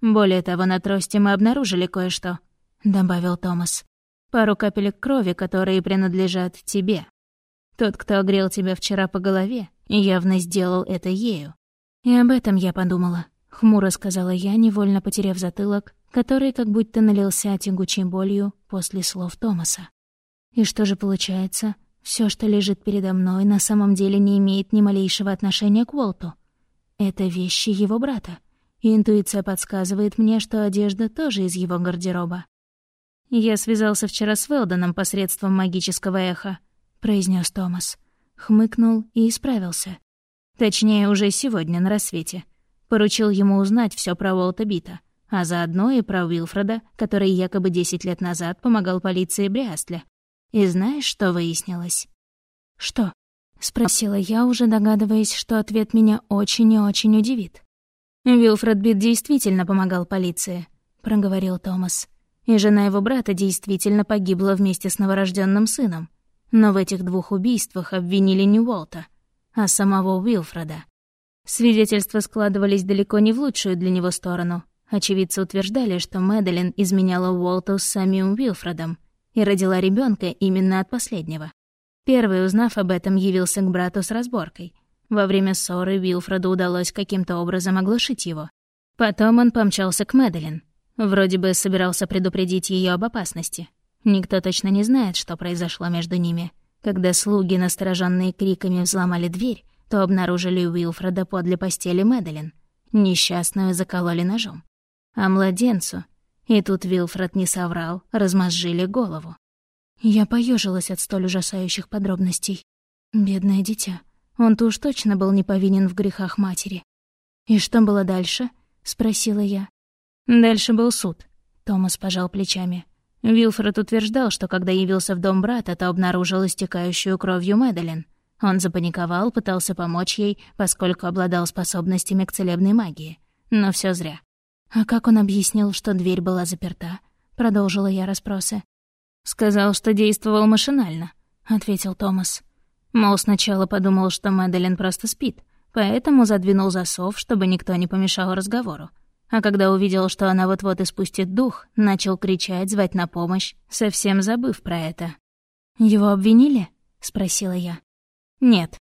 «Более того, на трости мы обнаружили кое-что», — добавил Томас. «Пару капелек крови, которые принадлежат тебе. Тот, кто огрел тебя вчера по голове, явно сделал это ею». «И об этом я подумала», — хмуро сказала я, невольно потеряв затылок, который как будто налился тягучей болью после слов Томаса. «И что же получается?» Все, что лежит передо мной, на самом деле не имеет ни малейшего отношения к Уолту. Это вещи его брата, интуиция подсказывает мне, что одежда тоже из его гардероба. «Я связался вчера с Велдоном посредством магического эха», — произнес Томас. Хмыкнул и исправился. Точнее, уже сегодня на рассвете. Поручил ему узнать все про Уолта Бита, а заодно и про Уилфреда, который якобы 10 лет назад помогал полиции Бриастля, и знаешь, что выяснилось?» «Что?» — спросила я, уже догадываясь, что ответ меня очень и очень удивит. «Вилфред Бит действительно помогал полиции», — проговорил Томас. «И жена его брата действительно погибла вместе с новорожденным сыном. Но в этих двух убийствах обвинили не Уолта, а самого Уилфреда. Свидетельства складывались далеко не в лучшую для него сторону, Очевидцы утверждали, что Мэдалин изменяла Уолту с самим Уилфредом и родила ребенка именно от последнего. Первый, узнав об этом, явился к брату с разборкой. Во время ссоры Уилфреду удалось каким-то образом оглушить его. Потом он помчался к Мэдалин. Вроде бы собирался предупредить ее об опасности. Никто точно не знает, что произошло между ними. Когда слуги, настороженные криками, взломали дверь, то обнаружили Уилфреда подле постели Мэдалин. Несчастную закололи ножом. А младенцу, и тут Уилфред не соврал, размозжили голову. Я поежилась от столь ужасающих подробностей. Бедное дитя. Он-то уж точно был не повинен в грехах матери. «И что было дальше?» — спросила я. Дальше был суд. Томас пожал плечами. Вилфред утверждал, что когда явился в дом брата, то обнаружил истекающую кровью Мэдалин. Он запаниковал, пытался помочь ей, поскольку обладал способностями к целебной магии. Но все зря. «А как он объяснил, что дверь была заперта?» Продолжила я расспросы. «Сказал, что действовал машинально», — ответил Томас. Мол, сначала подумал, что Мэдалин просто спит, поэтому задвинул засов, чтобы никто не помешал разговору а когда увидел, что она вот-вот испустит дух, начал кричать, звать на помощь, совсем забыв про это. «Его обвинили?» — спросила я. «Нет».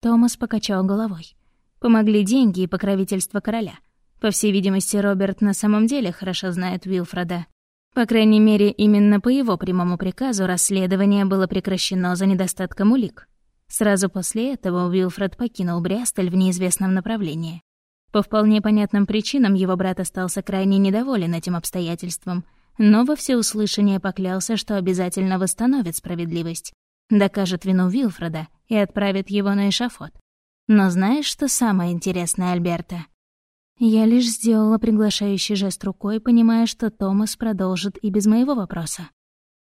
Томас покачал головой. Помогли деньги и покровительство короля. По всей видимости, Роберт на самом деле хорошо знает Уилфреда. По крайней мере, именно по его прямому приказу расследование было прекращено за недостатком улик. Сразу после этого Уилфред покинул Брестоль в неизвестном направлении. По вполне понятным причинам его брат остался крайне недоволен этим обстоятельством, но во всеуслышание поклялся, что обязательно восстановит справедливость, докажет вину Вилфреда и отправит его на эшафот. Но знаешь, что самое интересное, Альберта? Я лишь сделала приглашающий жест рукой, понимая, что Томас продолжит и без моего вопроса.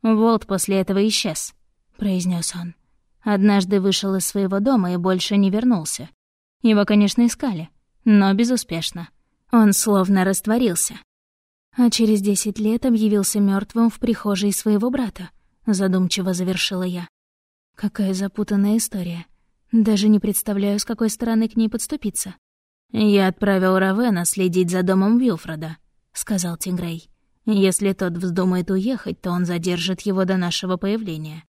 «Волт после этого исчез», — произнес он. Однажды вышел из своего дома и больше не вернулся. Его, конечно, искали, но безуспешно. Он словно растворился. А через десять лет объявился мертвым в прихожей своего брата, задумчиво завершила я. Какая запутанная история. Даже не представляю, с какой стороны к ней подступиться. «Я отправил Равена следить за домом Вилфреда», — сказал Тингрей. «Если тот вздумает уехать, то он задержит его до нашего появления.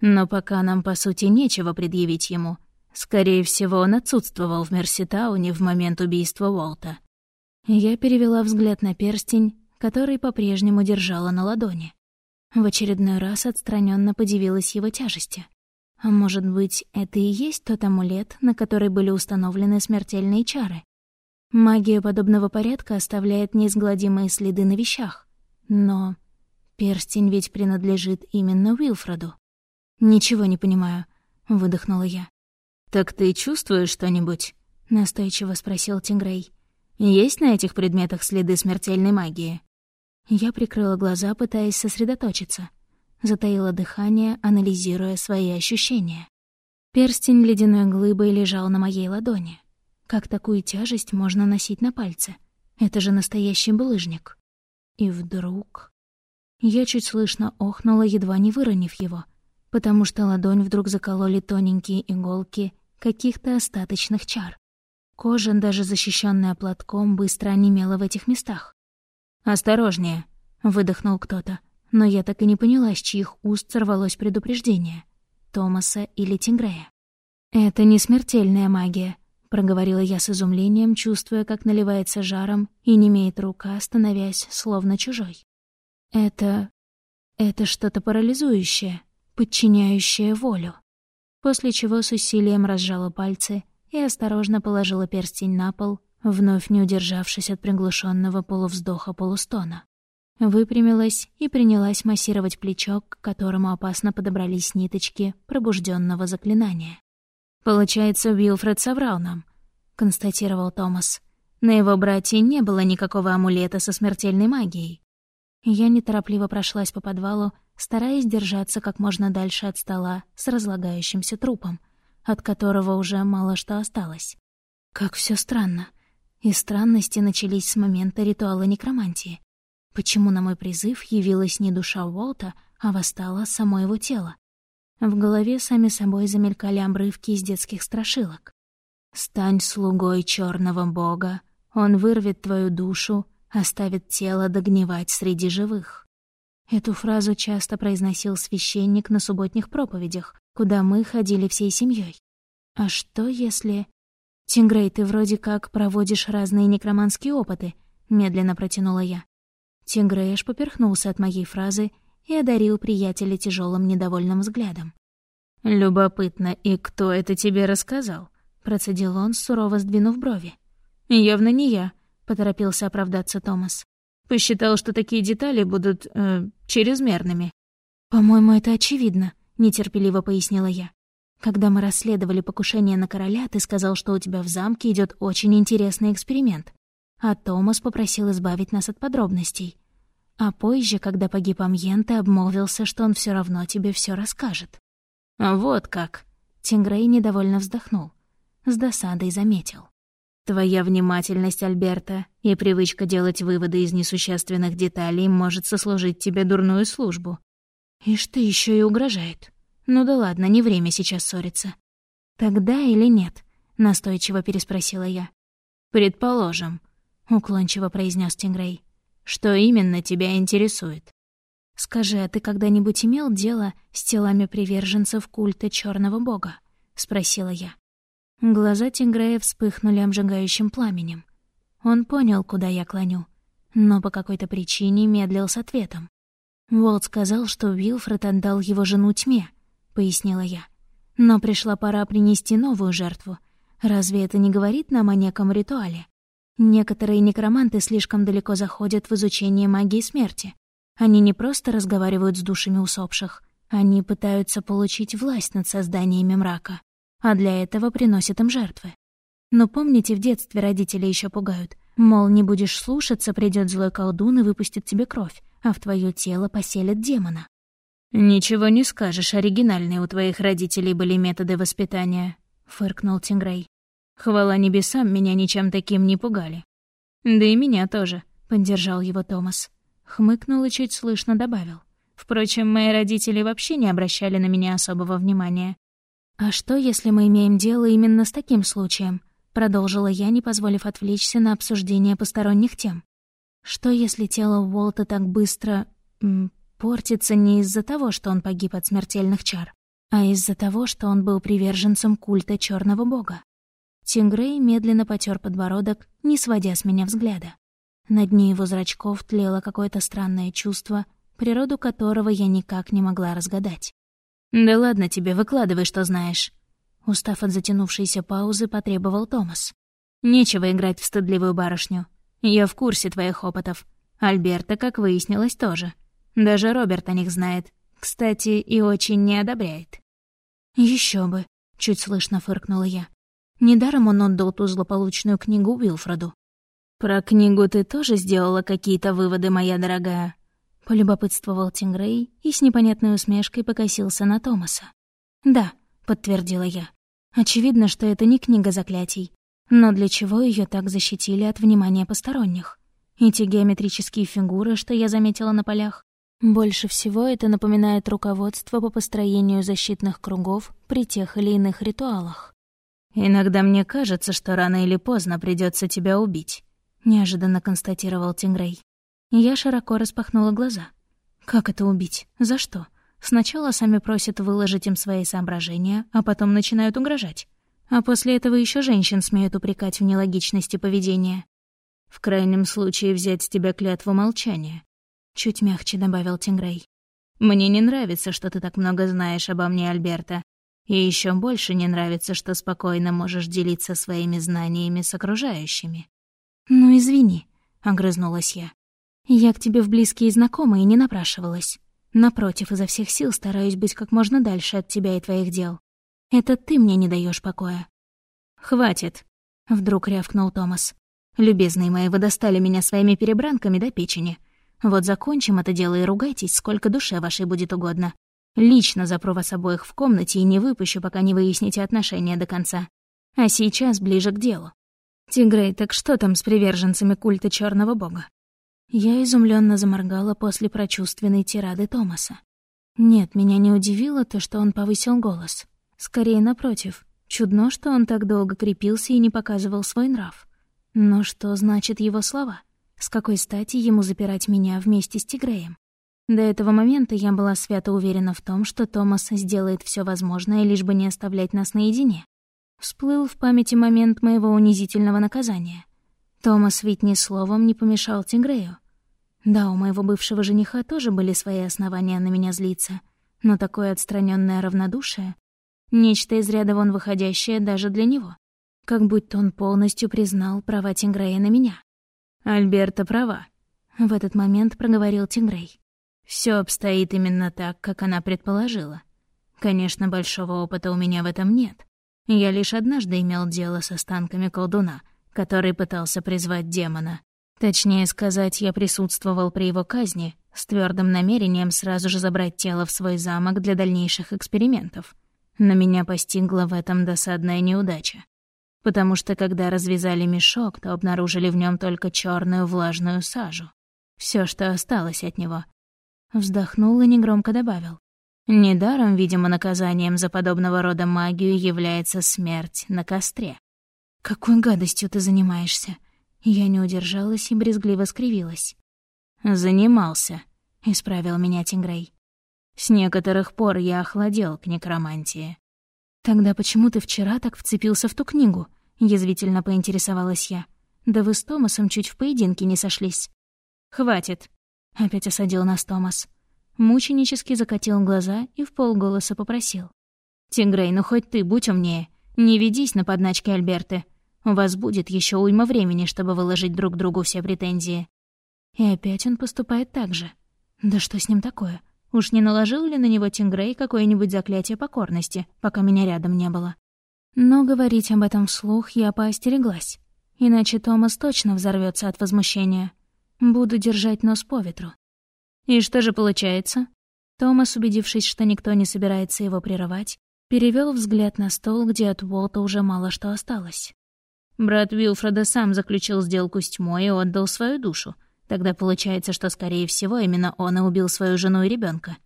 Но пока нам, по сути, нечего предъявить ему, Скорее всего, он отсутствовал в Мерситауне в момент убийства Уолта. Я перевела взгляд на перстень, который по-прежнему держала на ладони. В очередной раз отстраненно подивилась его тяжести. А может быть, это и есть тот амулет, на который были установлены смертельные чары? Магия подобного порядка оставляет неизгладимые следы на вещах. Но перстень ведь принадлежит именно Уилфреду. «Ничего не понимаю», — выдохнула я. «Так ты чувствуешь что-нибудь?» — настойчиво спросил Тингрей. «Есть на этих предметах следы смертельной магии?» Я прикрыла глаза, пытаясь сосредоточиться. Затаила дыхание, анализируя свои ощущения. Перстень ледяной глыбой лежал на моей ладони. Как такую тяжесть можно носить на пальце? Это же настоящий булыжник. И вдруг... Я чуть слышно охнула, едва не выронив его — потому что ладонь вдруг закололи тоненькие иголки каких-то остаточных чар. Кожа, даже защищенная платком, быстро онемела в этих местах. «Осторожнее!» — выдохнул кто-то, но я так и не поняла, с чьих уст сорвалось предупреждение — Томаса или Тингрея. «Это не смертельная магия», — проговорила я с изумлением, чувствуя, как наливается жаром и не имеет рука, становясь словно чужой. «Это... это что-то парализующее, подчиняющая волю. После чего с усилием разжала пальцы и осторожно положила перстень на пол, вновь не удержавшись от приглушенного полувздоха-полустона. Выпрямилась и принялась массировать плечо, к которому опасно подобрались ниточки пробужденного заклинания. «Получается, Уилфред соврал нам», — констатировал Томас. «На его брате не было никакого амулета со смертельной магией». Я неторопливо прошлась по подвалу, стараясь держаться как можно дальше от стола с разлагающимся трупом, от которого уже мало что осталось. Как все странно. И странности начались с момента ритуала некромантии. Почему на мой призыв явилась не душа Уолта, а восстало само его тело? В голове сами собой замелькали обрывки из детских страшилок. «Стань слугой черного бога, он вырвет твою душу оставит тело догнивать среди живых. Эту фразу часто произносил священник на субботних проповедях, куда мы ходили всей семьей. А что если... «Тингрей, ты вроде как проводишь разные некроманские опыты», — медленно протянула я. Аж поперхнулся от моей фразы и одарил приятеля тяжелым недовольным взглядом. «Любопытно, и кто это тебе рассказал?» — процедил он, сурово сдвинув брови. «Явно не я», — поторопился оправдаться Томас. «Посчитал, что такие детали будут... Э, чрезмерными». «По-моему, это очевидно», — нетерпеливо пояснила я. «Когда мы расследовали покушение на короля, ты сказал, что у тебя в замке идет очень интересный эксперимент. А Томас попросил избавить нас от подробностей. А позже, когда погиб Амьен, ты обмолвился, что он все равно тебе все расскажет». «Вот как!» — Тингрей недовольно вздохнул. С досадой заметил. Твоя внимательность, Альберта, и привычка делать выводы из несущественных деталей может сослужить тебе дурную службу. И что еще и угрожает. Ну да ладно, не время сейчас ссориться. Тогда или нет? Настойчиво переспросила я. Предположим, уклончиво произнес Тингрей. Что именно тебя интересует? Скажи, а ты когда-нибудь имел дело с телами приверженцев культа черного бога? спросила я. Глаза Тингрея вспыхнули обжигающим пламенем. Он понял, куда я клоню, но по какой-то причине медлил с ответом. «Уолт сказал, что Уилфред отдал его жену тьме», — пояснила я. «Но пришла пора принести новую жертву. Разве это не говорит нам о неком ритуале? Некоторые некроманты слишком далеко заходят в изучение магии смерти. Они не просто разговаривают с душами усопших, они пытаются получить власть над созданиями мрака а для этого приносят им жертвы. Но помните, в детстве родители еще пугают. Мол, не будешь слушаться, придет злой колдун и выпустит тебе кровь, а в твое тело поселят демона. «Ничего не скажешь, оригинальные у твоих родителей были методы воспитания», — фыркнул Тингрей. «Хвала небесам, меня ничем таким не пугали». «Да и меня тоже», — поддержал его Томас. Хмыкнул и чуть слышно добавил. «Впрочем, мои родители вообще не обращали на меня особого внимания. «А что, если мы имеем дело именно с таким случаем?» — продолжила я, не позволив отвлечься на обсуждение посторонних тем. «Что, если тело Уолта так быстро... М, портится не из-за того, что он погиб от смертельных чар, а из-за того, что он был приверженцем культа черного бога?» Тингрей медленно потер подбородок, не сводя с меня взгляда. На дне его зрачков тлело какое-то странное чувство, природу которого я никак не могла разгадать. «Да ладно тебе, выкладывай, что знаешь». Устав от затянувшейся паузы, потребовал Томас. «Нечего играть в стыдливую барышню. Я в курсе твоих опытов. Альберта, как выяснилось, тоже. Даже Роберт о них знает. Кстати, и очень не одобряет». Еще бы», — чуть слышно фыркнула я. Недаром он отдал ту злополучную книгу Уилфреду. «Про книгу ты тоже сделала какие-то выводы, моя дорогая?» Полюбопытствовал Тингрей и с непонятной усмешкой покосился на Томаса. «Да», — подтвердила я. «Очевидно, что это не книга заклятий. Но для чего ее так защитили от внимания посторонних? Эти геометрические фигуры, что я заметила на полях, больше всего это напоминает руководство по построению защитных кругов при тех или иных ритуалах. «Иногда мне кажется, что рано или поздно придется тебя убить», — неожиданно констатировал Тингрей. Я широко распахнула глаза. Как это убить? За что? Сначала сами просят выложить им свои соображения, а потом начинают угрожать. А после этого еще женщин смеют упрекать в нелогичности поведения. В крайнем случае взять с тебя клятву молчания. Чуть мягче добавил Тингрей. Мне не нравится, что ты так много знаешь обо мне, Альберта. И еще больше не нравится, что спокойно можешь делиться своими знаниями с окружающими. «Ну, извини», — огрызнулась я. Я к тебе в близкие знакомые не напрашивалась. Напротив, изо всех сил стараюсь быть как можно дальше от тебя и твоих дел. Это ты мне не даешь покоя». «Хватит», — вдруг рявкнул Томас. «Любезные мои, вы достали меня своими перебранками до печени. Вот закончим это дело и ругайтесь, сколько душе вашей будет угодно. Лично запру вас обоих в комнате и не выпущу, пока не выясните отношения до конца. А сейчас ближе к делу. Тигрей, так что там с приверженцами культа черного бога? Я изумленно заморгала после прочувственной тирады Томаса. Нет, меня не удивило то, что он повысил голос. Скорее, напротив. Чудно, что он так долго крепился и не показывал свой нрав. Но что значит его слова? С какой стати ему запирать меня вместе с Тигреем? До этого момента я была свято уверена в том, что Томас сделает все возможное, лишь бы не оставлять нас наедине. Всплыл в памяти момент моего унизительного наказания. Томас ведь ни словом не помешал Тигрею. Да, у моего бывшего жениха тоже были свои основания на меня злиться, но такое отстраненное равнодушие — нечто из ряда вон выходящее даже для него. Как будто он полностью признал права Тингрея на меня. «Альберта права», — в этот момент проговорил Тингрей. Все обстоит именно так, как она предположила. Конечно, большого опыта у меня в этом нет. Я лишь однажды имел дело с останками колдуна, который пытался призвать демона. Точнее сказать, я присутствовал при его казни с твердым намерением сразу же забрать тело в свой замок для дальнейших экспериментов. Но меня постигла в этом досадная неудача. Потому что когда развязали мешок, то обнаружили в нем только черную влажную сажу. Все, что осталось от него — Вздохнул и негромко добавил. Недаром, видимо, наказанием за подобного рода магию является смерть на костре. «Какой гадостью ты занимаешься?» Я не удержалась и брезгливо скривилась. «Занимался», — исправил меня Тингрей. «С некоторых пор я охладел к некромантии». «Тогда почему ты вчера так вцепился в ту книгу?» — язвительно поинтересовалась я. «Да вы с Томасом чуть в поединке не сошлись». «Хватит», Опять осадил нас Томас. Мученически закатил глаза и в полголоса попросил. «Тингрей, ну хоть ты будь умнее. Не ведись на подначки Альберты. У вас будет еще уйма времени, чтобы выложить друг другу все претензии». И опять он поступает так же. Да что с ним такое? Уж не наложил ли на него Тингрей какое-нибудь заклятие покорности, пока меня рядом не было? Но говорить об этом вслух я поостереглась. Иначе Томас точно взорвется от возмущения. Буду держать нос по ветру. И что же получается? Томас, убедившись, что никто не собирается его прерывать, перевел взгляд на стол, где от Уолта уже мало что осталось. Брат Вилфреда сам заключил сделку с тьмой и отдал свою душу. Тогда получается, что, скорее всего, именно он и убил свою жену и ребенка.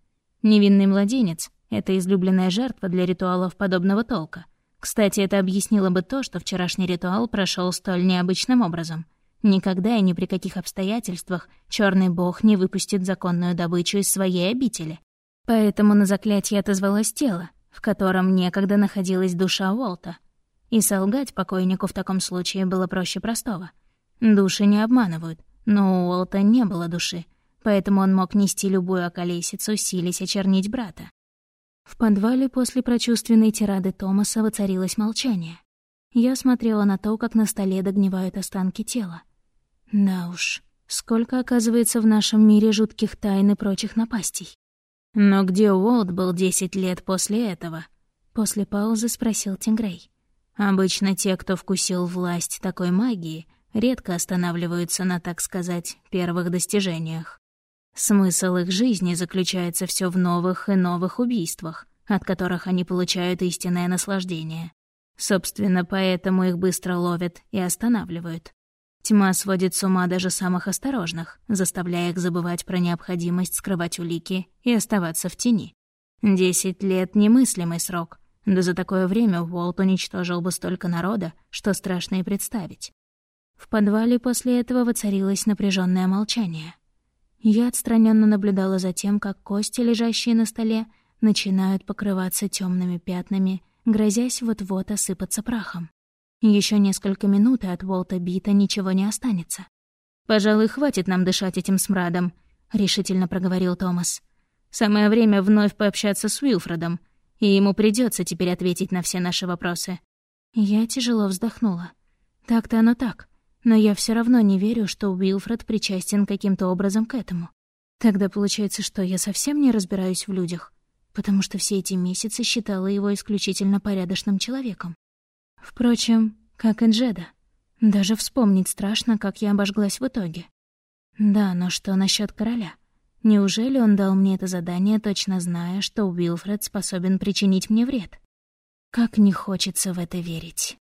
Невинный младенец — это излюбленная жертва для ритуалов подобного толка. Кстати, это объяснило бы то, что вчерашний ритуал прошел столь необычным образом — Никогда и ни при каких обстоятельствах черный бог не выпустит законную добычу из своей обители. Поэтому на заклятие отозвалось тело, в котором некогда находилась душа Уолта. И солгать покойнику в таком случае было проще простого. Души не обманывают, но у Уолта не было души, поэтому он мог нести любую околесицу, сились очернить брата. В подвале после прочувственной тирады Томаса воцарилось молчание. Я смотрела на то, как на столе догнивают останки тела. Да уж, сколько оказывается в нашем мире жутких тайн и прочих напастей. Но где Уолт был десять лет после этого? После паузы спросил Тингрей. Обычно те, кто вкусил власть такой магии, редко останавливаются на, так сказать, первых достижениях. Смысл их жизни заключается все в новых и новых убийствах, от которых они получают истинное наслаждение. Собственно, поэтому их быстро ловят и останавливают. Тьма сводит с ума даже самых осторожных, заставляя их забывать про необходимость скрывать улики и оставаться в тени. Десять лет — немыслимый срок. Да за такое время Уолт уничтожил бы столько народа, что страшно и представить. В подвале после этого воцарилось напряженное молчание. Я отстраненно наблюдала за тем, как кости, лежащие на столе, начинают покрываться темными пятнами, грозясь вот-вот осыпаться прахом. Еще несколько минут, и от Волта Бита ничего не останется. «Пожалуй, хватит нам дышать этим смрадом», — решительно проговорил Томас. «Самое время вновь пообщаться с Уилфредом, и ему придется теперь ответить на все наши вопросы». Я тяжело вздохнула. Так-то оно так, но я все равно не верю, что Уилфред причастен каким-то образом к этому. Тогда получается, что я совсем не разбираюсь в людях, потому что все эти месяцы считала его исключительно порядочным человеком. Впрочем, как и Джеда. Даже вспомнить страшно, как я обожглась в итоге. Да, но что насчет короля? Неужели он дал мне это задание, точно зная, что Уилфред способен причинить мне вред? Как не хочется в это верить.